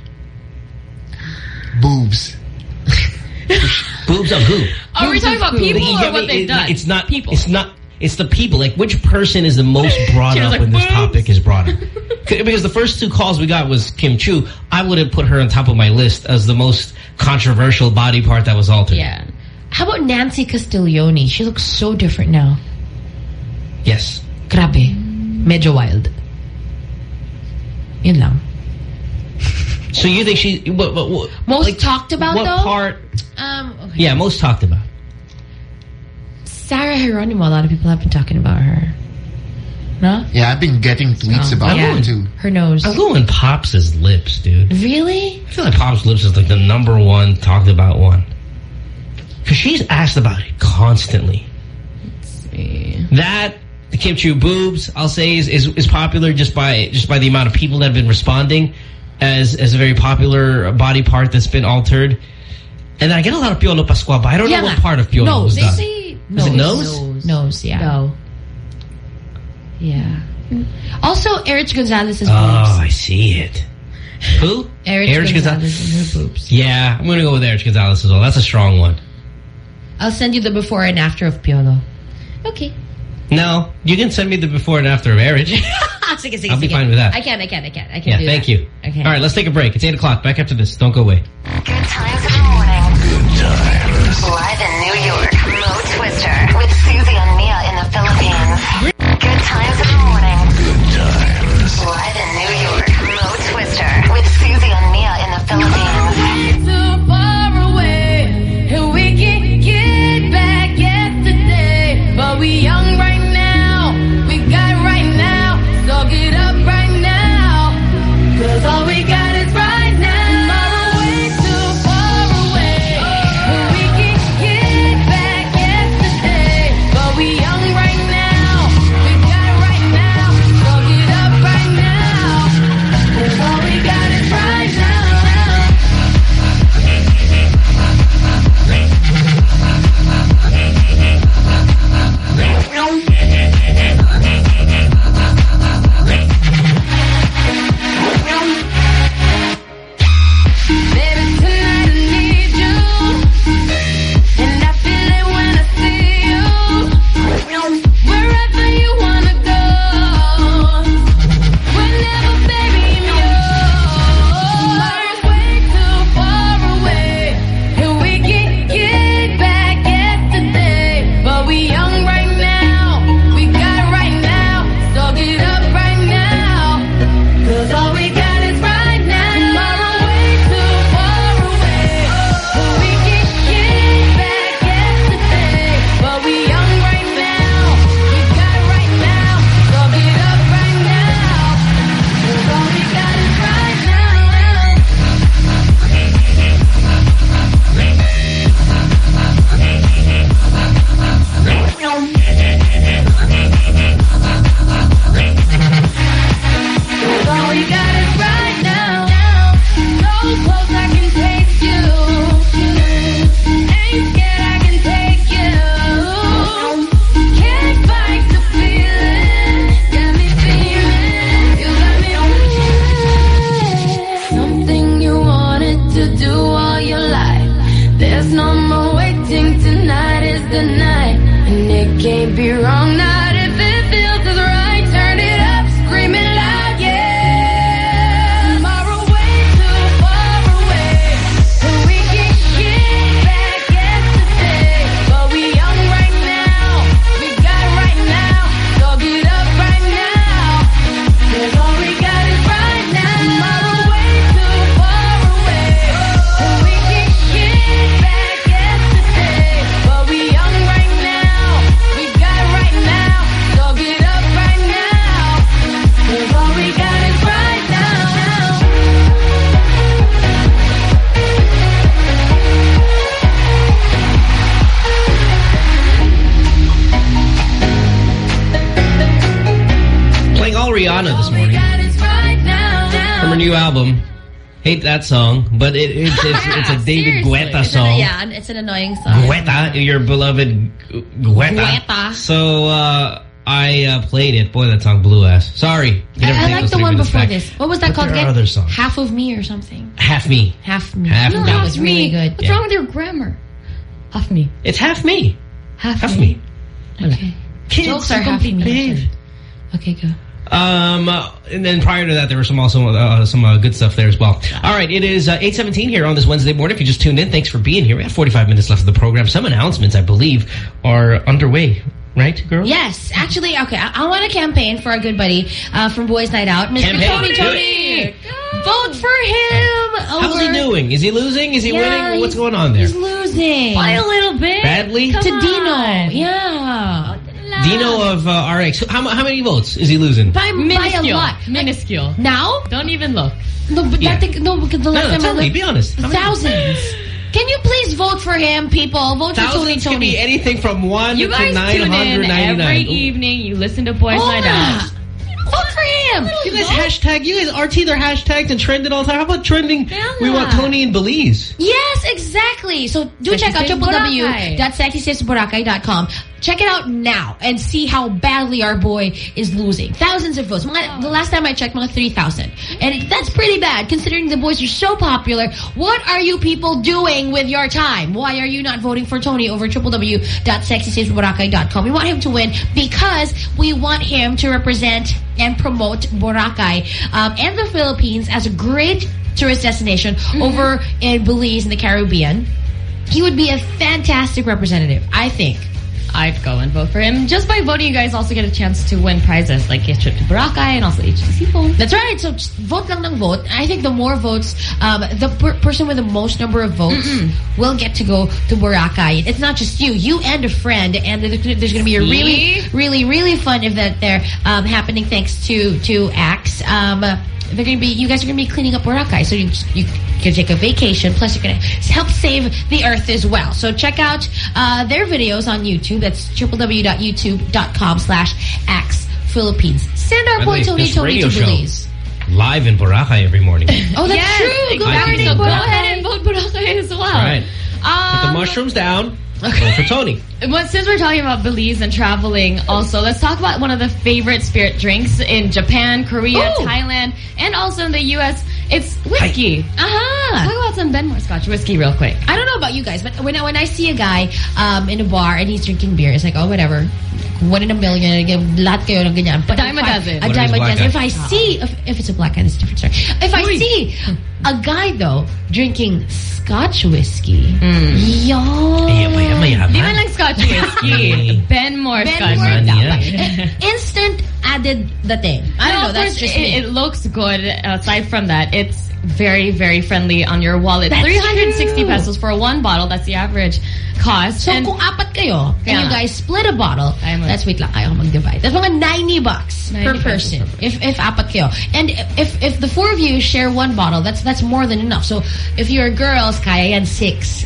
Boobs. Boobs of who? Are we talking about people or what they've It- done? It's not people. It's not. It's the people. Like which person is the most brought up like, when this topic is brought up? Because the first two calls we got was Kim Chiu. I would have put her on top of my list as the most controversial body part that was altered. Yeah. How about Nancy Castiglione? She looks so different now. Yes. Grabe. Medyo wild. Yun lang. So you think she? What, what, what, Most like, talked about what though? part? Um, okay. Yeah, most talked about. Sarah Geronimo, a lot of people have been talking about her. No? Yeah, I've been getting tweets Oh, about yeah. her too. Her nose. I'm going Pops' lips, dude. Really? I feel like Pops' lips is like the number one talked about one. Because she's asked about it constantly. Let's see. That the Kim Chiu boobs, I'll say, is, is is popular just by just by the amount of people that have been responding as as a very popular body part that's been altered. And I get a lot of Piolo Pascual, but I don't know what part of Piolo nose. was They done. say Is it nose? Nose, nose yeah. No. Yeah. Also, Erich Gonzalez's Oh, boobs. I see it. Who? Erich, Erich Gonzalez and her boobs. Yeah, I'm going to go with Erich Gonzalez as well. That's a strong one. I'll send you the before and after of Piolo. Okay. No, you can send me the before and after of Erich. sige, sige, I'll be sige. fine with that. I can, I can, I can. I can yeah, do thank that. you. Okay. All right, let's take a break. It's 8 o'clock. Back after this. Don't go away. Good times in the morning. Good times. Live in New York, Mo Twister but it, it's, it's, it's a David Guetta song. Yeah, it's an annoying song. Guetta, your beloved Guetta. Guetta. So uh, I uh, played it. Boy, that song blew ass. Sorry. I, I like the one before back. this. What was that But called again? other songs. Half of Me or something. Half Me. Half Me. Half no, Me. that was really good. What's wrong with your grammar? Half me. It's Half Me. Half, Half Me. Okay. Kids Jokes are half complete me. Okay, go. Um, uh, and then prior to that, there was some also uh, some uh, good stuff there as well. All right, it is uh, 8.17 here on this Wednesday morning. If you just tuned in, thanks for being here. We have 45 minutes left of the program. Some announcements, I believe, are underway. Right, girl? Yes, actually, okay. I, I want a campaign for our good buddy uh, from Boys Night Out, Mr. Campaign. Tony Tony. Vote for him. How's he doing? Is he losing? Is he Yeah, winning? What's going on there? He's losing By a little bit. Badly? to Dino. Yeah, Dino of uh, RX. How, how many votes is he losing? by, by a Minuscule. lot. Minuscule. Now, Don't even look. no, but Yeah. that thing, no, because the last no, time tell I looked, Be honest. Thousands. Can you please vote for him, people? Vote for Tony Thousands can Tony. be anything from one You to guys tune in every Ooh. evening. You listen to Boys Night. Out. Vote for him. You guys hashtag, you guys RT their hashtags and trending all the time. How about trending? We want Tony in Belize. Yes, exactly. So do Sexy check out Saves Boracay. www.sexysavesboracay.com. Check it out now and see how badly our boy is losing. Thousands of votes. Mga, the last time I checked, mga 3,000. And that's pretty bad considering the boys are so popular. What are you people doing with your time? Why are you not voting for Tony over www.sexysavesboracay.com? We want him to win because we want him to represent and promote Boracay um, and the Philippines as a great tourist destination over in Belize in the Caribbean. He would be a fantastic representative, I think. I'd go and vote for him. Just by voting, you guys also get a chance to win prizes like a trip to Boracay and also HTC phone. That's right. So vote lang ng vote. I think the more votes, um, the per person with the most number of votes will get to go to Boracay. It's not just you, you and a friend, and there's there's going to be a really, really, really fun event there um, happening thanks to to Axe. Um, they're going to be, you guys are going to be cleaning up Boracay, so you you can take a vacation. Plus, you're going to help save the earth as well. So check out uh, their videos on YouTube. That's www.youtube.com slash Axe Philippines. Send our boy Tony Tony to show Belize. Live in Boracay every morning. Oh, that's yes, true. Go Exactly. back So go ahead and vote Boracay as well. All right. Put the Um, mushrooms down. Vote for Tony. Well, since we're talking about Belize and traveling, also let's talk about one of the favorite spirit drinks in Japan, Korea, Ooh. Thailand, and also in the U.S. It's whiskey. Aha. Uh-huh. Talk about some Benmore Scotch whiskey real quick. I don't know about you guys, but when I, when I see a guy um, in a bar and he's drinking beer, it's like, oh, whatever. One in a million, lahat kayo ng ganyan. But dime if a I- dozen. A dime a dozen. guy? If I see, uh-huh. if, if it's a black guy, it's a different story. If I see a guy, though, drinking Scotch whiskey, mm. Yawn. Mayaman. Di man lang Scotch whiskey. Benmore Ben Scotch Ward whiskey. dapat. Instant added the thing. I don't No, know, that's just it, me. it looks good. Uh, aside from that, it's very, very friendly on your wallet. That's 360 true. pesos for one bottle. That's the average cost. So And- kung apat kayo, and Kaya you guys split a bottle, Ay, mag- that's wait lang kayo mag-divide. That's mga 90 bucks 90 per person. per. If if apat kayo. And if if the four of you share one bottle, that's that's more than enough. So if you're girls, kaya yan six.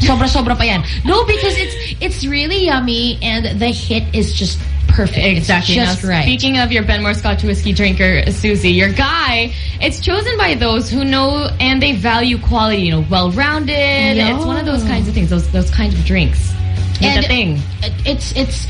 Sobra-sobra pa yan. No, because it's it's really yummy and the hit is just perfect. Exactly. Just Now, right. Speaking of your Benmore Scotch whiskey drinker, Susie, your guy, it's chosen by those who know and they value quality. You know, well-rounded. It's one of those kinds of things. Those those kinds of drinks. It's And a thing. It's it's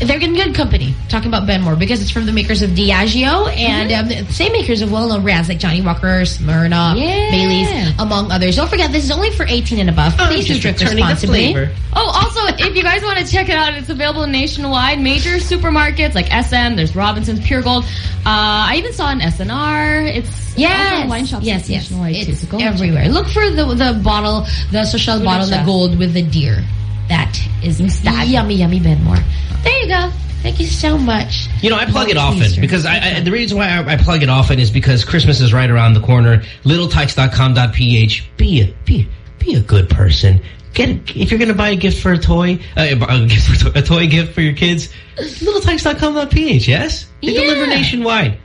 they're in good company. Talking about Benmore because it's from the makers of Diageo and um, the same makers of well-known brands like Johnnie Walker, Smirnoff, Yeah. Bailey's, among others. Don't forget, this is only for 18 and above. Oh, Please do drink responsibly. Oh, also, if you guys want to check it out, it's available nationwide. Major supermarkets like SM, there's Robinson's, Puregold. Uh, I even saw an S&R. It's Yes, wine shops yes, yes. nationwide too. It's So go and check everywhere. Look for the the bottle, the social bottle, the gold with the deer. That is stag. yummy, yummy Benmore. There you go. Thank you so much. You know, I plug it often Please, because I, I, the reason why I, I plug it often is because Christmas is right around the corner. LittleTykes.com.ph. Be a be be a good person. Get a, if you're going to buy a gift for a toy, uh, a gift for a toy, a toy gift for your kids. LittleTykes.com.ph. Yes, they Yeah. deliver nationwide.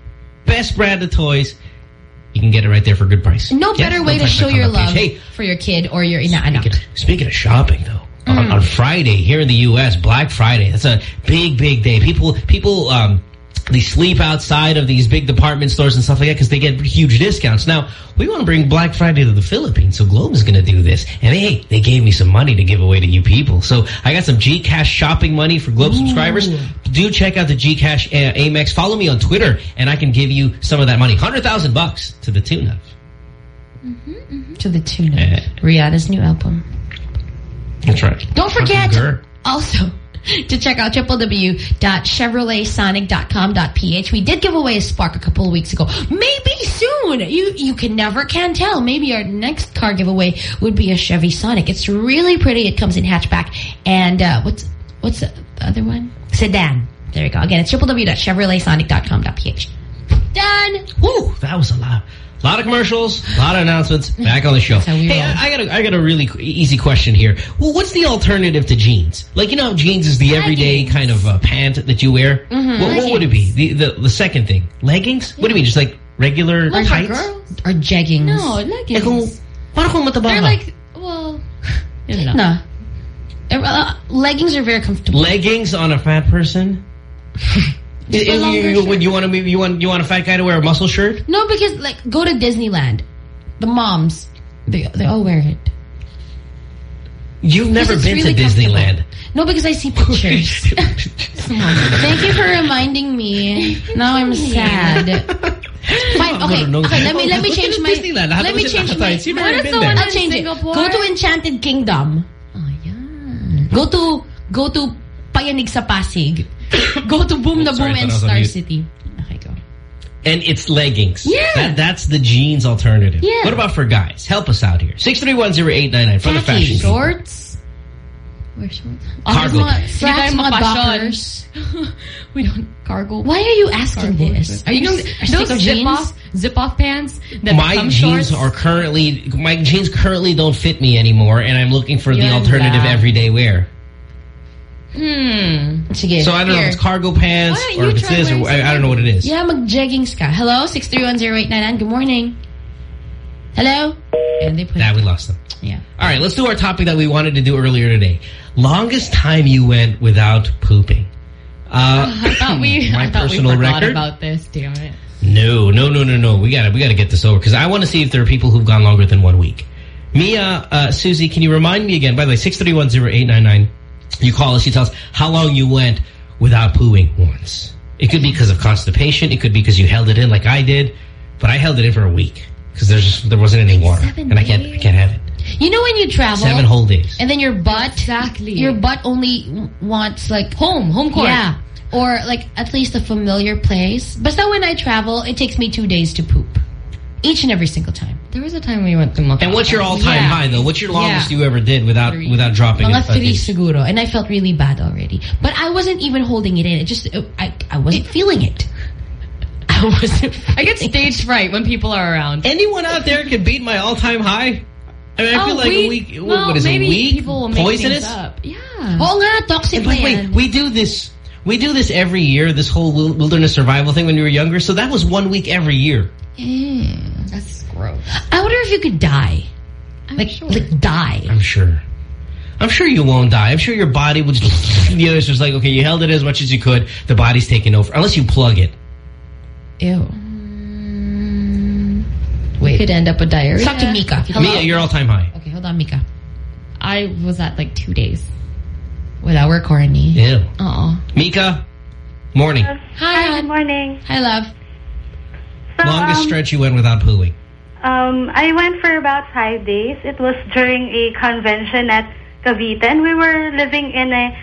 Best brand of toys. You can get it right there for a good price. No Yes, better way to show your love Hey, for your kid or your inaanak. Speaking of shopping, though, Mm. on, on Friday here in the U.S., Black Friday, that's a big, big day. People, people, um, they sleep outside of these big department stores and stuff like that because they get huge discounts. Now, we want to bring Black Friday to the Philippines, so Globe is going to do this. And hey, they gave me some money to give away to you people. So I got some Gcash shopping money for Globe subscribers. Do check out the Gcash uh, Amex. Follow me on Twitter, and I can give you some of that money. 100000 bucks to the tune of. To the tune of Rihanna's new album. That's right. Don't forget also to check out www.chevroletsonic.com.ph. We did give away a Spark a couple of weeks ago. Maybe soon. You you can never can tell. Maybe our next car giveaway would be a Chevy Sonic. It's really pretty. It comes in hatchback. And uh, what's what's the other one? Sedan. There you go. Again, it's www.chevroletsonic.com.ph. Done. Woo, that was a lot. A lot of commercials, a lot of announcements. Back on the show. Hey, I, I got a, I got a really easy question here. Well, what's the alternative to jeans? Like you know, how jeans is the everyday kind of uh, pant that you wear. Mhm. What, what would it be? The, the the second thing, leggings. What do you mean? Just like regular Like tights? Or jeggings. No, Eh, leggings. kung, paano kung They're like, well, you know. No. Uh, leggings are very comfortable. leggings on a fat person. You- you, you, you want to you want you want a fat guy to wear a muscle shirt? No, because like go to Disneyland. The moms, they they all wear it. You've never been really to Disneyland. No, because I see pictures. Thank you for reminding me. Now I'm sad. Fine. Okay. no, no. Okay. Let me let me change my. Disneyland. Let me change my. What is the one I'll change it. Singapore? Go to Enchanted Kingdom. Oh, yeah. Go to go to Payanig sa Pasig. Go to Boom oh, the Oh, sorry, Boom and thought I was on Star mute. City. Oh okay, go. And it's leggings. Yeah. That, that's the jeans alternative. Yeah. What about for guys? Help us out here. 6310899 from the fashion. people. Shorts? Wear shorts? Oh, cargo Mga pants. slacks, Hindi tayo mga dockers. we don't cargo. Why are you asking Cargo this? Are you know sick those zip jeans? off zip off pants that My become jeans shorts? are currently, my jeans currently don't fit me anymore and I'm looking for the alternative lang. everyday wear. Hmm. Sige. So I don't know if it's cargo pants or if it's this or I, I don't know what it is. Yeah, mag-jeggings ka. Hello? 6310899. Good morning. Hello? And they put That we lost them. Yeah. All right, let's do our topic that we wanted to do earlier today. Longest time you went without pooping. Uh, I thought we, my I thought we personal forgot record. about this. Damn it. No, no, no, no, no. We gotta, we gotta get this over because I want to see if there are people who've gone longer than one week. Mia, uh, Susie, can you remind me again? By the way, six thirty one zero eight nine nine. You call us. You tell us how long you went without pooing once. It could be because of constipation. It could be because you held it in like I did, but I held it in for a week because there's there wasn't any water, and I can't, I can't have it. You know when you travel... Seven whole days. And then your butt... Exactly. Your butt only wants like... Home, home court. Yeah. Or like at least a familiar place. But so when I travel, it takes me two days to poop. Each and every single time. There was a time when we went to Macau. And what's your all-time Yeah. high though? What's your longest Yeah. you ever did without without dropping Mga it? three siguro. And I felt really bad already. But I wasn't even holding it in. It just... I, I wasn't feeling it. I wasn't I get stage fright when people are around. Anyone out there can beat my all-time high? I mean, I Oh, feel like we- a week. well, what is maybe it? Week people will make poisonous. things up. Yeah. Oo nga, toxic And by the way, we do this. We do this every year. This whole wilderness survival thing when we were younger. So that was one week every year. Mm. That's gross. I wonder if you could die. I'm like, sure. like die. I'm sure. I'm sure you won't die. I'm sure your body would just. You know, it's just like okay, you held it as much as you could. The body's taking over, unless you plug it. Ew. We could end up with diarrhea. Talk to Mika. Hello? Mia, your all-time high. Okay, hold on, Mika. I was at like two days. Wala, we're corny. Ew. Uh-oh. Mika, morning. Hi, good morning. Hi, love. So, Longest um, stretch you went without pooing. Um, I went for about five days. It was during a convention at Cavite, and we were living in a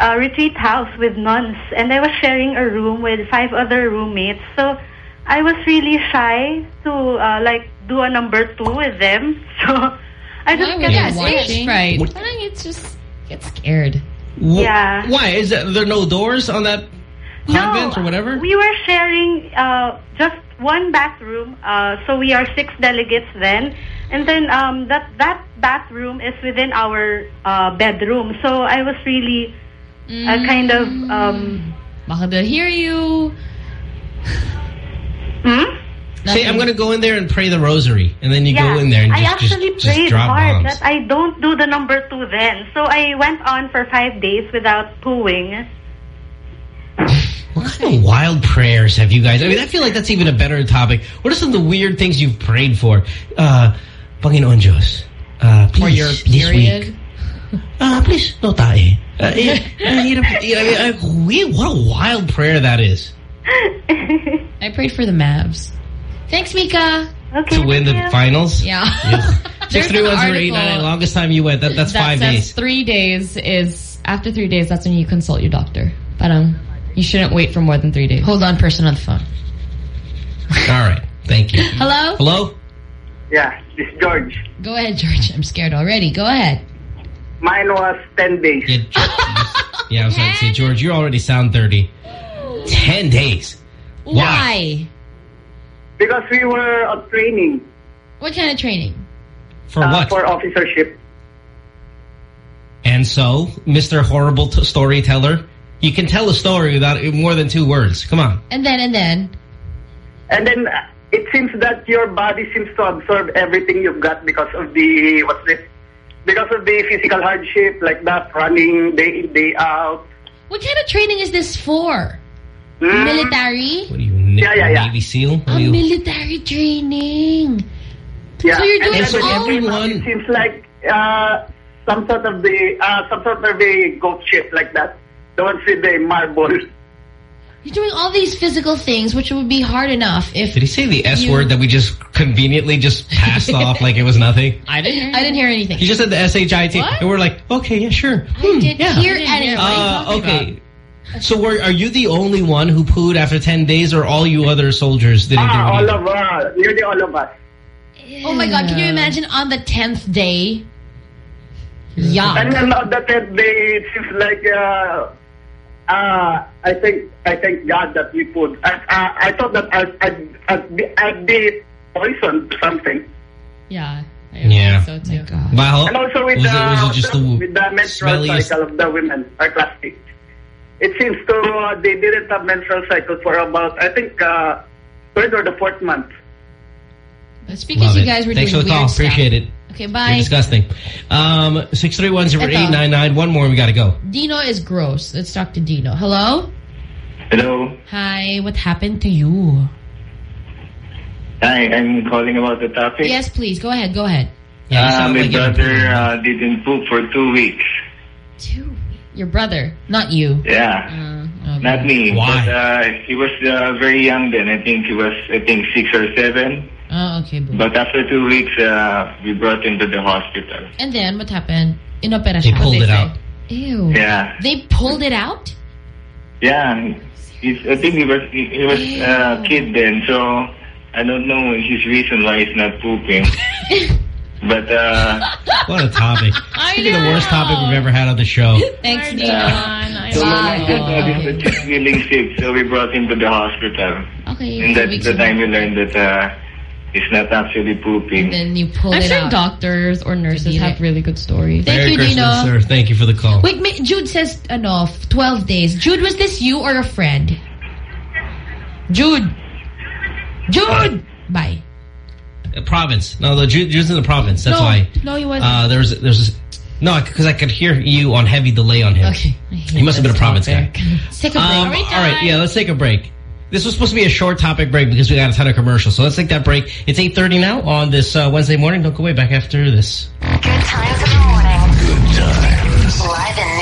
uh, retreat house with nuns, and I was sharing a room with five other roommates. So I was really shy to uh, like do a number two with them. So I just Why kept yeah, watching. stage fright. It's just get scared. Wh- Yeah. Why? Is that, there no doors on that convent or whatever? We were sharing uh, just one bathroom, uh, so we are six delegates then. And then um, that that bathroom is within our uh, bedroom. So I was really uh, kind of... Um, Baka they'll hear you. hmm? Say, I'm going to go in there and pray the rosary. And then you yeah, go in there and I just, actually just, just prayed drop hard bombs. that I don't do the number two then. So I went on for five days without pooing. What kind of wild prayers have you guys? I mean, I feel like that's even a better topic. What are some of the weird things you've prayed for? Uh, Panginoon Diyos, uh, please, For your this period. week, uh, please, no tae. Uh, eh, eh, I mean, I- we- what a wild prayer that is. I prayed for the Mavs. Thanks, Mika. Okay. to win the finals? Yeah. Six three one zero eight nine nine. Longest time you went. That, that's that five says days. three days is after three days. That's when you consult your doctor. Parang you shouldn't wait for more than three days. Hold on, person on the phone. All right. Thank you. Hello? Hello? Yeah, this is George. Go ahead, George. I'm scared already. Go ahead. Mine was 10 days. Yeah, I was going to say, George, you already sound 30. Ten days. Why? Because we were on training. What kind of training? For uh, what? For officership. And so, Mr. Horrible t Storyteller, you can tell a story without more than two words. Come on. And then, and then. And then uh, it seems that your body seems to absorb everything you've got because of the, what's this? Because of the physical hardship, like that, running day in, day out. What kind of training is this for? Mm. Military? What are you, Ni- Yeah, yeah, yeah. Navy SEAL? Are A you- military training. Yeah. So you're doing and then all- everyone, It seems like uh, some sort of the, uh, some sort of the goat ship like that. The ones with the marble. You're doing all these physical things, which would be hard enough if... Did he say the S You- word that we just conveniently just passed off like it was nothing? I didn't. I didn't hear anything. He just said the S-H-I-T. What? And we're like, okay, yeah, sure. I didn't yeah. hear anything. Uh, okay. So were, are you the only one who pooed after 10 days or all you other soldiers didn't Ah, do all of us. Nearly all of us. Oh my God! Can you imagine on the tenth day? Yeah. And then on the tenth day, it seems like uh, uh, I think I thank God that we put. I, I, I thought that I'd, I'd, I'd, be, I'd be poisoned or something. Yeah. I Yeah. think so too. Baho? And also with was, the, it, was it just the with the menstrual cycle of the women, our classmates. It seems to uh, they didn't have menstrual cycle for about I think uh, third or the fourth month. That's because Love you it. guys were Thanks doing for the call. weird stuff. Appreciate it. Okay, You're bye. disgusting. Um, 631-0899. One more we got to go. Dino is gross. Let's talk to Dino. Hello? Hello. Hi, what happened to you? Hi, I'm calling about the topic. Yes, please. Go ahead. Go ahead. uh, my brother uh, didn't poop for two weeks. Two. Your brother, not you. Yeah. Uh, Not me. Why? But uh, he was uh, very young then. I think he was, I think, six or seven. Oh, okay, boo. But after two weeks, uh, we brought him to the hospital. And then what happened? Inopera They siya. pulled it out. Ew. Yeah. They pulled it out? Yeah. He's, I think he was he, he was a kid then, so I don't know his reason why he's not pooping. but uh, What a topic. I think the worst topic we've ever had on the show. Thanks, Dino. so my dad just feeling sick, so we brought him to the hospital. Okay. And that's the time we learned that he's not actually pooping. And then you pulled I'm it sure out. doctors or nurses have really good stories. Thank Merry you, Christmas, Dino. sir. Thank you for the call. Wait, ma- Jude says, enough. 12 days. Jude, was this you or a friend? Jude! Jude! Bye. Uh, province. No, the Ju- Jude's in the province. That's no, why. No, he wasn't. Uh, there's, there's, no, because I could hear you on heavy delay on him. Okay. He must have been a province guy. Let's take a break. Um, all right, yeah, let's take a break. This was supposed to be a short topic break because we got a ton of commercials. So let's take that break. It's 8.30 now on this uh, Wednesday morning. Don't go away back after this. Good times in the morning. Good times. Live in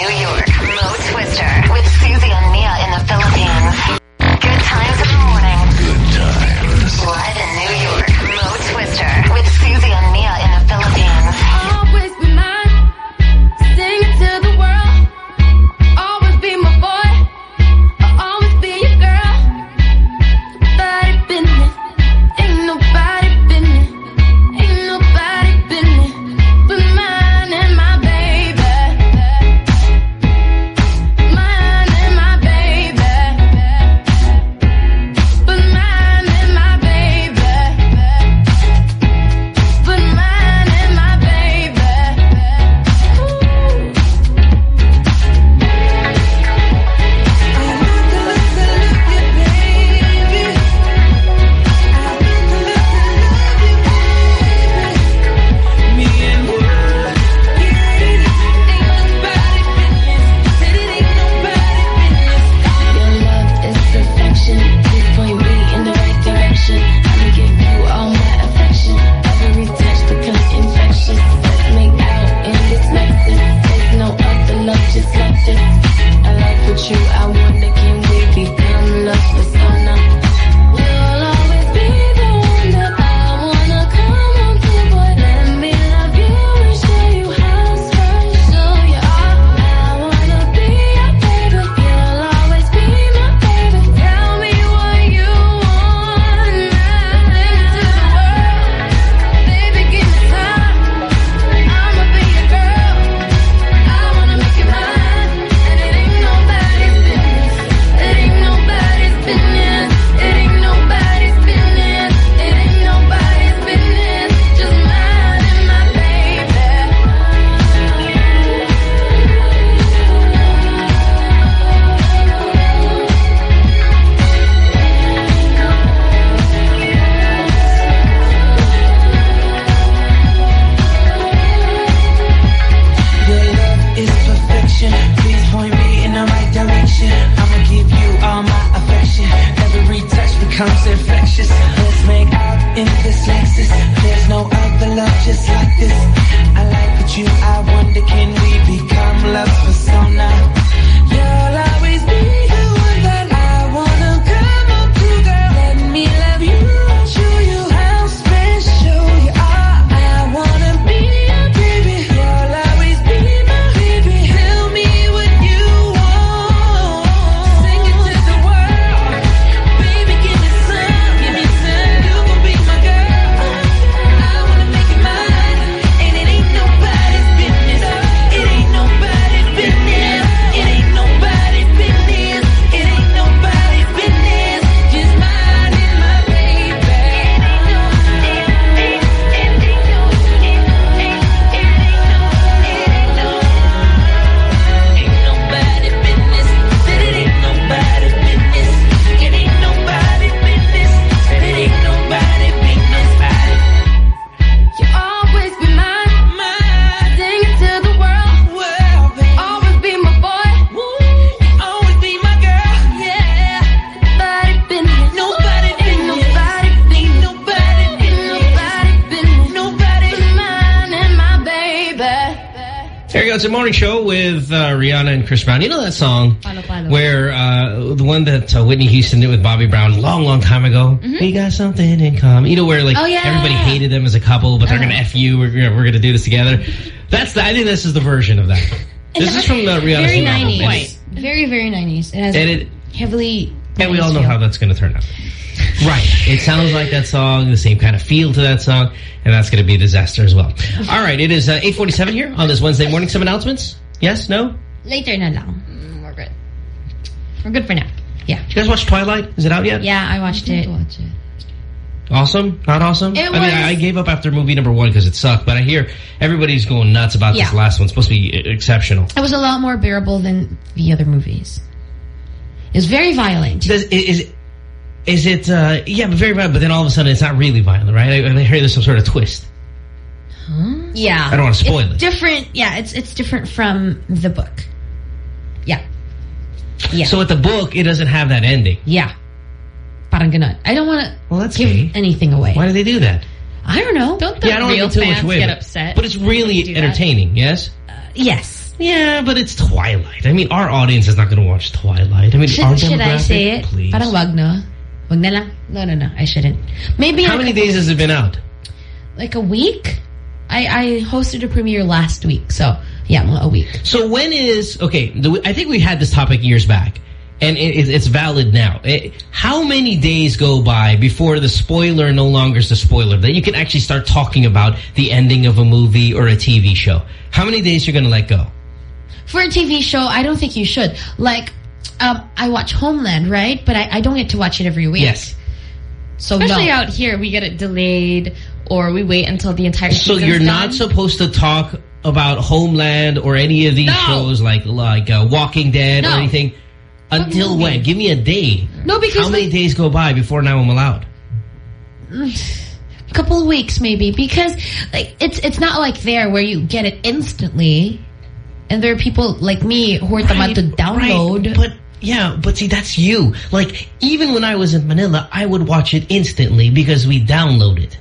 and Chris Brown. You know that song Palo, palo. where uh, the one that uh, Whitney Houston did with Bobby Brown long, long time ago. We got something in common. You know where like Oh, yeah. everybody hated them as a couple, but they're gonna f you. We're, we're gonna do this together. That's the, I think this is the version of that. This is from the Rihanna's Very new album. 90s. Very, very 90s. It has And it- heavily... And we all know 90s how that's going to turn out. Right. It sounds like that song, the same kind of feel to that song, and that's going to be a disaster as well. All right. It is uh, 847 here on this Wednesday morning. Some announcements? Yes? No? Later na lang. Mm, We're good. We're good for now. Yeah. Did you guys watch Twilight? Is it out yet? Yeah, I watched it. Watch it. Awesome? Not awesome? It I mean, was- I, I gave up after movie number one because it sucked, but I hear everybody's going nuts about this last one. It's supposed to be uh, exceptional. It was a lot more bearable than the other movies. It was very violent. Does, is, is it, uh, yeah, but very violent, but then all of a sudden it's not really violent, right? I, I hear there's some sort of twist. Yeah. I don't wanna spoil it's it. different. Yeah, it's it's different from the book. Yeah. Yeah. So with the book, it doesn't have that ending. Yeah. Parang ganun. I don't want to Well, that's give gay. anything away. Why do they do that? I don't know. Don't the yeah, I don't real want to give too much fans away. get upset? But it's really do that? entertaining, yes? Uh, yes. Yeah, but it's Twilight. I mean, our audience is not going to watch Twilight. I mean, our Should, should I demographic, say it? Please. Parang wag no. Wag na lang. No, no, no. I shouldn't. Maybe How like many days has it been out? Like a week? I, I hosted a premiere last week. So, yeah, a week. So when is okay? The, I think we had this topic years back, and it, it's valid now. It- how many days go by before the spoiler no longer is the spoiler that you can actually start talking about the ending of a movie or a TV show? How many days you're going to let go? For a TV show, I don't think you should. Like, um, I watch Homeland, right? But I, I don't get to watch it every week. Yes. So Especially no. out here, we get it delayed or we wait until the entire So you're done. not supposed to talk about Homeland or any of these No. shows like like uh, Walking Dead or anything until movie. when? Give me a day. No, because How many days go by before now I'm allowed? a couple of weeks maybe because like it's it's not like there where you get it instantly and there are people like me who are right, to download Right, but yeah, but see, that's you. Like, even when I was in Manila, I would watch it instantly because we download it.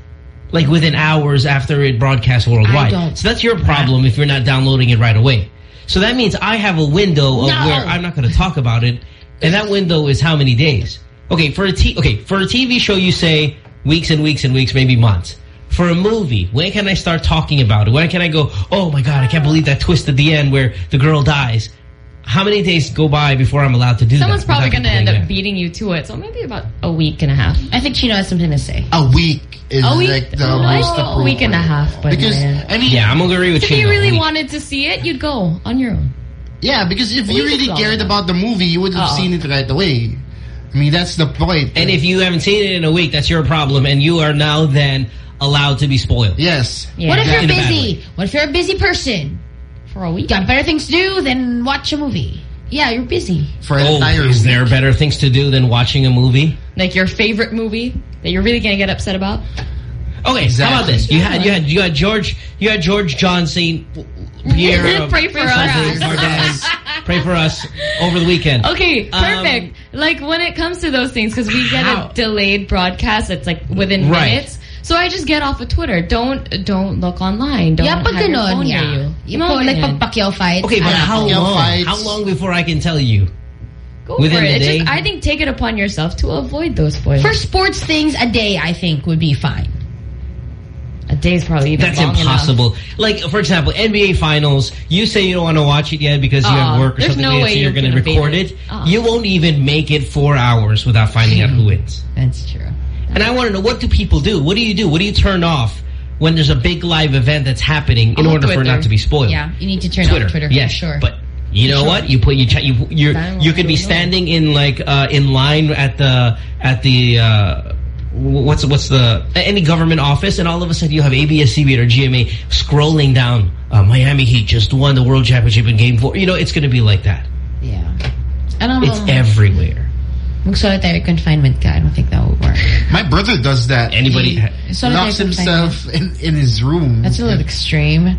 Like, within hours after it broadcasts worldwide. So that's your problem if you're not downloading it right away. So that means I have a window of No. where I'm not going to talk about it, and that window is how many days? Okay, for a t okay for a TV show, you say weeks and weeks and weeks, maybe months. For a movie, when can I start talking about it? When can I go, oh my god, I can't believe that twist at the end where the girl dies? How many days go by before I'm allowed to do Someone's that? probably going to end people up beating you to it. So maybe about a week and a half. I think Chino has something to say. A week is A week? like the Oh, most a week and a half. But Because, man. I mean... Yeah, I'm going to agree with if Chino. you really wanted to see it, you'd go on your own. Yeah, because if A you really cared about the movie, you would have Oh. seen it right away. I mean, that's the point. And if you haven't seen it in a week, that's your problem, and you are now then allowed to be spoiled. Yes. What if you're busy? What if you're a busy person? For a week. Got better things to do than watch a movie. Yeah, you're busy. For oh, is there better things to do than watching a movie? Like your favorite movie that you're really going to get upset about? Okay, how about this? You had you had you had George you had George John Saint Pierre. Pray for us. Bardez, Pray for us over the weekend. Okay, Um, perfect. like when it comes to those things, because we get How? a delayed broadcast, it's like within Right. minutes. So I just get off of Twitter. Don't don't look online. Don't yeah, pag have your phone yeah. near you. You know, like ganyan. pag Pacquiao fights. Okay, but how Pacquiao long? fights. How long before I can tell you? Go Within for the it. Day? Just, I think take it upon yourself to avoid those spoilers. For sports things, a day, I think, would be fine. A day's probably even That's long impossible. Like, for example, NBA Finals, you say you don't want to watch it yet because you have uh-uh. work or there's something no like that, way so you're you going to record it. it. Aw. You won't even make it four hours without finding out who wins. That's true. And I want to know, what do people do? What do you do? What do you turn off when there's a big live event that's happening in Oh, order for it not to be spoiled? Yeah, you need to turn Twitter. off Twitter yes, for sure. But you know Sure. what? You put you you you you could be standing in like uh, in line at the at the uh, what's what's the any government office, and all of a sudden you have ABS-CBN or GMA scrolling down. Uh, Miami Heat just won the World Championship in Game Four. You know, it's going to be like that. Yeah. I don't It's know. everywhere. Mag-solitary confinement ka. I don't think that would work. My brother does that. Anybody- He locks himself in, in his room. That's a little extreme.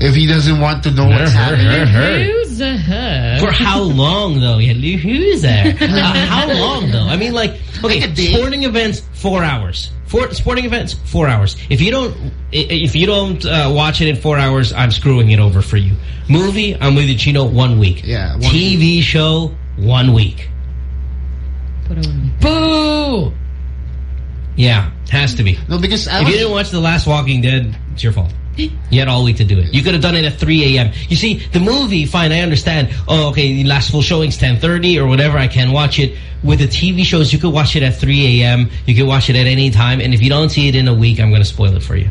If he doesn't want to know what's Her, her, happening. her. Who's the head? For how long, though? Yeah, who's there? Uh, how long, though? I mean, like, okay, sporting events, four hours. Four, sporting events, four hours. If you don't, if you don't uh, watch it in four hours, I'm screwing it over for you. Movie, I'm with you, Chino, one week. Yeah. TV show, one week. Boo! Yeah, has to be. No, because I if you didn't watch The Last Walking Dead, it's your fault. You had all week to do it. You could have done it at 3 a.m. You see, the movie, fine, I understand. Oh, okay, the last full showing's 10.30 or whatever, I can watch it. With the TV shows, you could watch it at 3 a.m. You could watch it at any time. And if you don't see it in a week, I'm going to spoil it for you.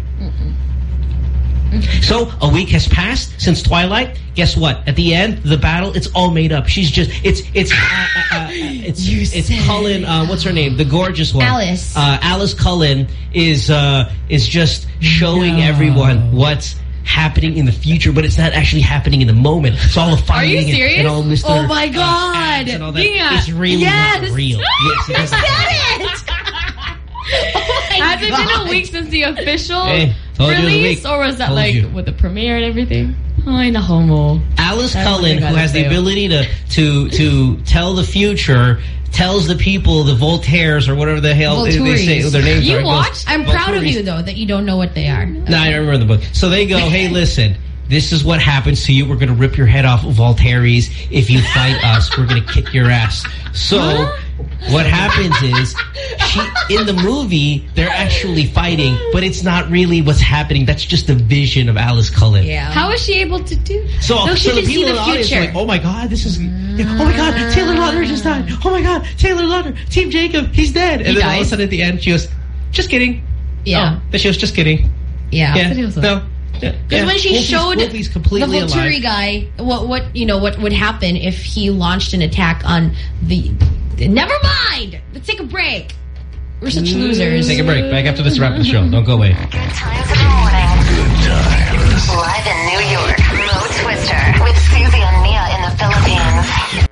So, a week has passed since Twilight. Guess what? At the end, the battle, it's all made up. She's just, it's, it's, uh, uh, uh, it's, it's Cullen, uh, what's her name? The gorgeous one. Alice. Uh, Alice Cullen is, uh, is just showing everyone what's happening in the future, but it's not actually happening in the moment. It's all the Are you fighting and- serious? and, all Mr. Oh my god! and all that. Yeah. It's really Yes. not real. Yes, it I is. said it! oh my Has it been a week since the official Hey, told you it was release, or was that Told like you. with the premiere and everything? Ay, nako homo. Alice That's Cullen, who has the ability to to to tell the future, tells the people, the Voltaires or whatever the hell they say their names You are. goes, watched? I'm proud of you, though, that you don't know what they are. No, I remember the book. So they go, hey, listen, this is what happens to you. We're going to rip your head off Voltaire's. If you fight us, we're going to kick your ass. So what happens is, she in the movie, they're actually fighting, but it's not really what's happening. That's just the vision of Alice Cullen. Yeah. How is she able to do? So, No, she so the can see people the in the audience are future. like, oh my God, this is, oh my God, ah. Taylor Lautner just died. Oh my God, Taylor Lautner, Team Jacob, he's dead. And He then all of a sudden at the end, she goes, just kidding. Yeah. Oh, then she was just kidding. Yeah. Yeah, no. Because Yeah. when she Wolfie's- showed Wolfie's the completely Volturi alive. guy, what what you know what would happen if he launched an attack on the? Never mind. Let's take a break. We're such mm. losers. Take a break. Back after this wrap the show. Don't go away. Good times in the morning. Good times. Live in New York, Mo Twister with Susie and Mia in the Philippines.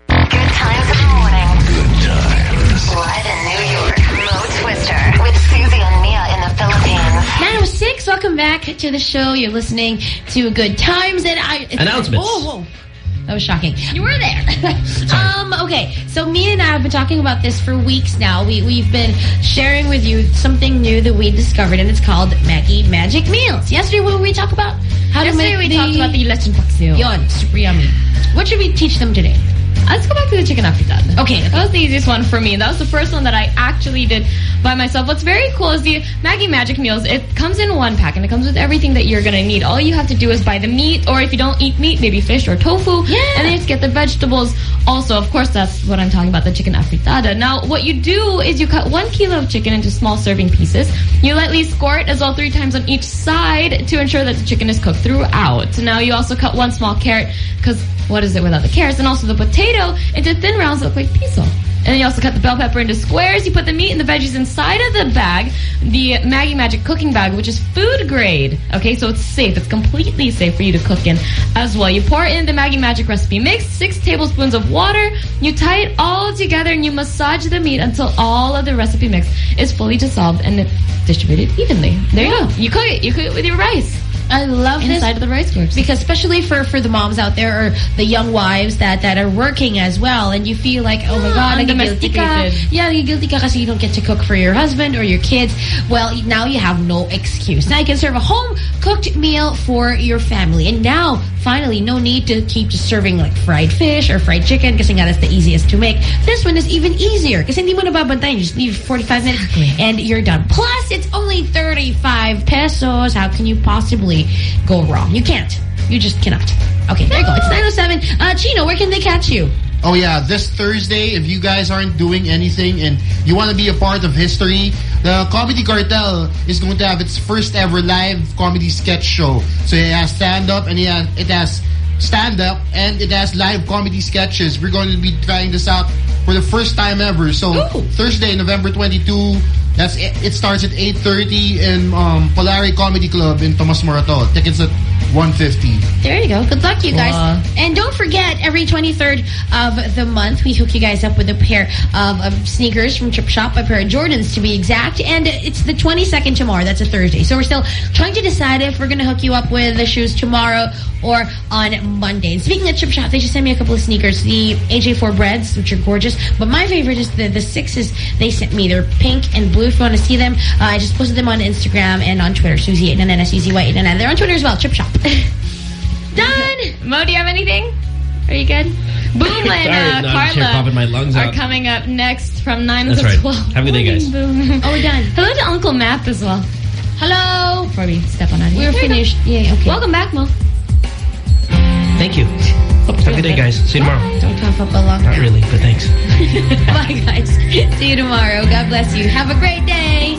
Good times in the morning. Good times. Live in New York, Mo Twister with Susie and Mia in the Philippines. 906, welcome back to the show. You're listening to Good Times. and I Announcements. Oh, whoa. That was shocking. You were there. um, Okay, so me and I have been talking about this for weeks now. We, we've been sharing with you something new that we discovered, and it's called Maggi Magic Meals. Yesterday, what did we talk about? How Yesterday to make we the... talked about the lechon paksiw. Yon, super yummy. What should we teach them today? Let's go back to the chicken afritada. Okay, That was the easiest one for me. That was the first one that I actually did by myself. What's very cool is the Maggi Magic Meals. It comes in one pack and it comes with everything that you're going to need. All you have to do is buy the meat or if you don't eat meat, maybe fish or tofu. Yeah. And then just get the vegetables. Also, of course, that's what I'm talking about, the chicken afritada. Now, what you do is you cut one kilo of chicken into small serving pieces. You lightly score it as well three times on each side to ensure that the chicken is cooked throughout. Now, you also cut one small carrot because what is it without the carrots? And also the potato into thin rounds that look like piso. And then you also cut the bell pepper into squares. You put the meat and the veggies inside of the bag, the Maggi Magic cooking bag, which is food grade. Okay, so it's safe. It's completely safe for you to cook in as well. You pour in the Maggi Magic recipe mix, six tablespoons of water. You tie it all together and you massage the meat until all of the recipe mix is fully dissolved and distributed evenly. There you go. You cook it. You cook it with your rice. I love Inside this of the rice because especially for for the moms out there or the young wives that that are working as well and you feel like oh my god nagigilty ka undomesticated. yeah nagigilty ka kasi you don't get to cook for your husband or your kids. Well now you have no excuse. Now you can serve a home cooked meal for your family. And now finally no need to keep just serving like fried fish or fried chicken kasi nga that's the easiest to make. This one is even easier kasi hindi mo nababantayan you just leave 45 minutes and you're done. Plus it's only 35 pesos. How can you possibly go wrong. You can't. You just cannot. Okay there you go. It's 907 uh Chino where can they catch you? Oh yeah, this Thursday, if you guys aren't doing anything and you want to be a part of history, the Comedy Cartel is going to have its first ever live comedy sketch show. So it has stand-up and it has, it has stand-up and it has live comedy sketches. We're going to be trying this out for the first time ever. So Thursday, November 22, that's it, it starts at 8.30 in um, Polari Comedy Club in Tomas Morato. Tickets at 150. There you go. Good luck, you guys. Wow. And don't forget, every 23rd of the month, we hook you guys up with a pair of, of sneakers from Chip Shop, a pair of Jordans to be exact. And it's the 22nd tomorrow. That's a Thursday. So we're still trying to decide if we're going to hook you up with the shoes tomorrow or on Monday. And speaking of Chip Shop, they just sent me a couple of sneakers. The AJ4 Breds, which are gorgeous. But my favorite is the, the sixes they sent me. They're pink and blue. If you want to see them, uh, I just posted them on Instagram and on Twitter. Suzy899, S-U-Z-Y899. They're on Twitter as well. Chip Shop. Done! Mo, do you have anything? Are you good? Boom and uh, no, I'm sure Carla my lungs are out. coming up next from 9 That's until right. 12. Have a good day, guys. Boom. Oh, we're done. Hello to Uncle Matt as well. Hello. Before we step on out of here. We're There you go. finished. Yeah, okay. Welcome back, Mo. Thank you. Have a good day, guys. See you tomorrow. Don't cough up a lung. Not really, but thanks. Bye, guys. See you tomorrow. God bless you. Have a great day.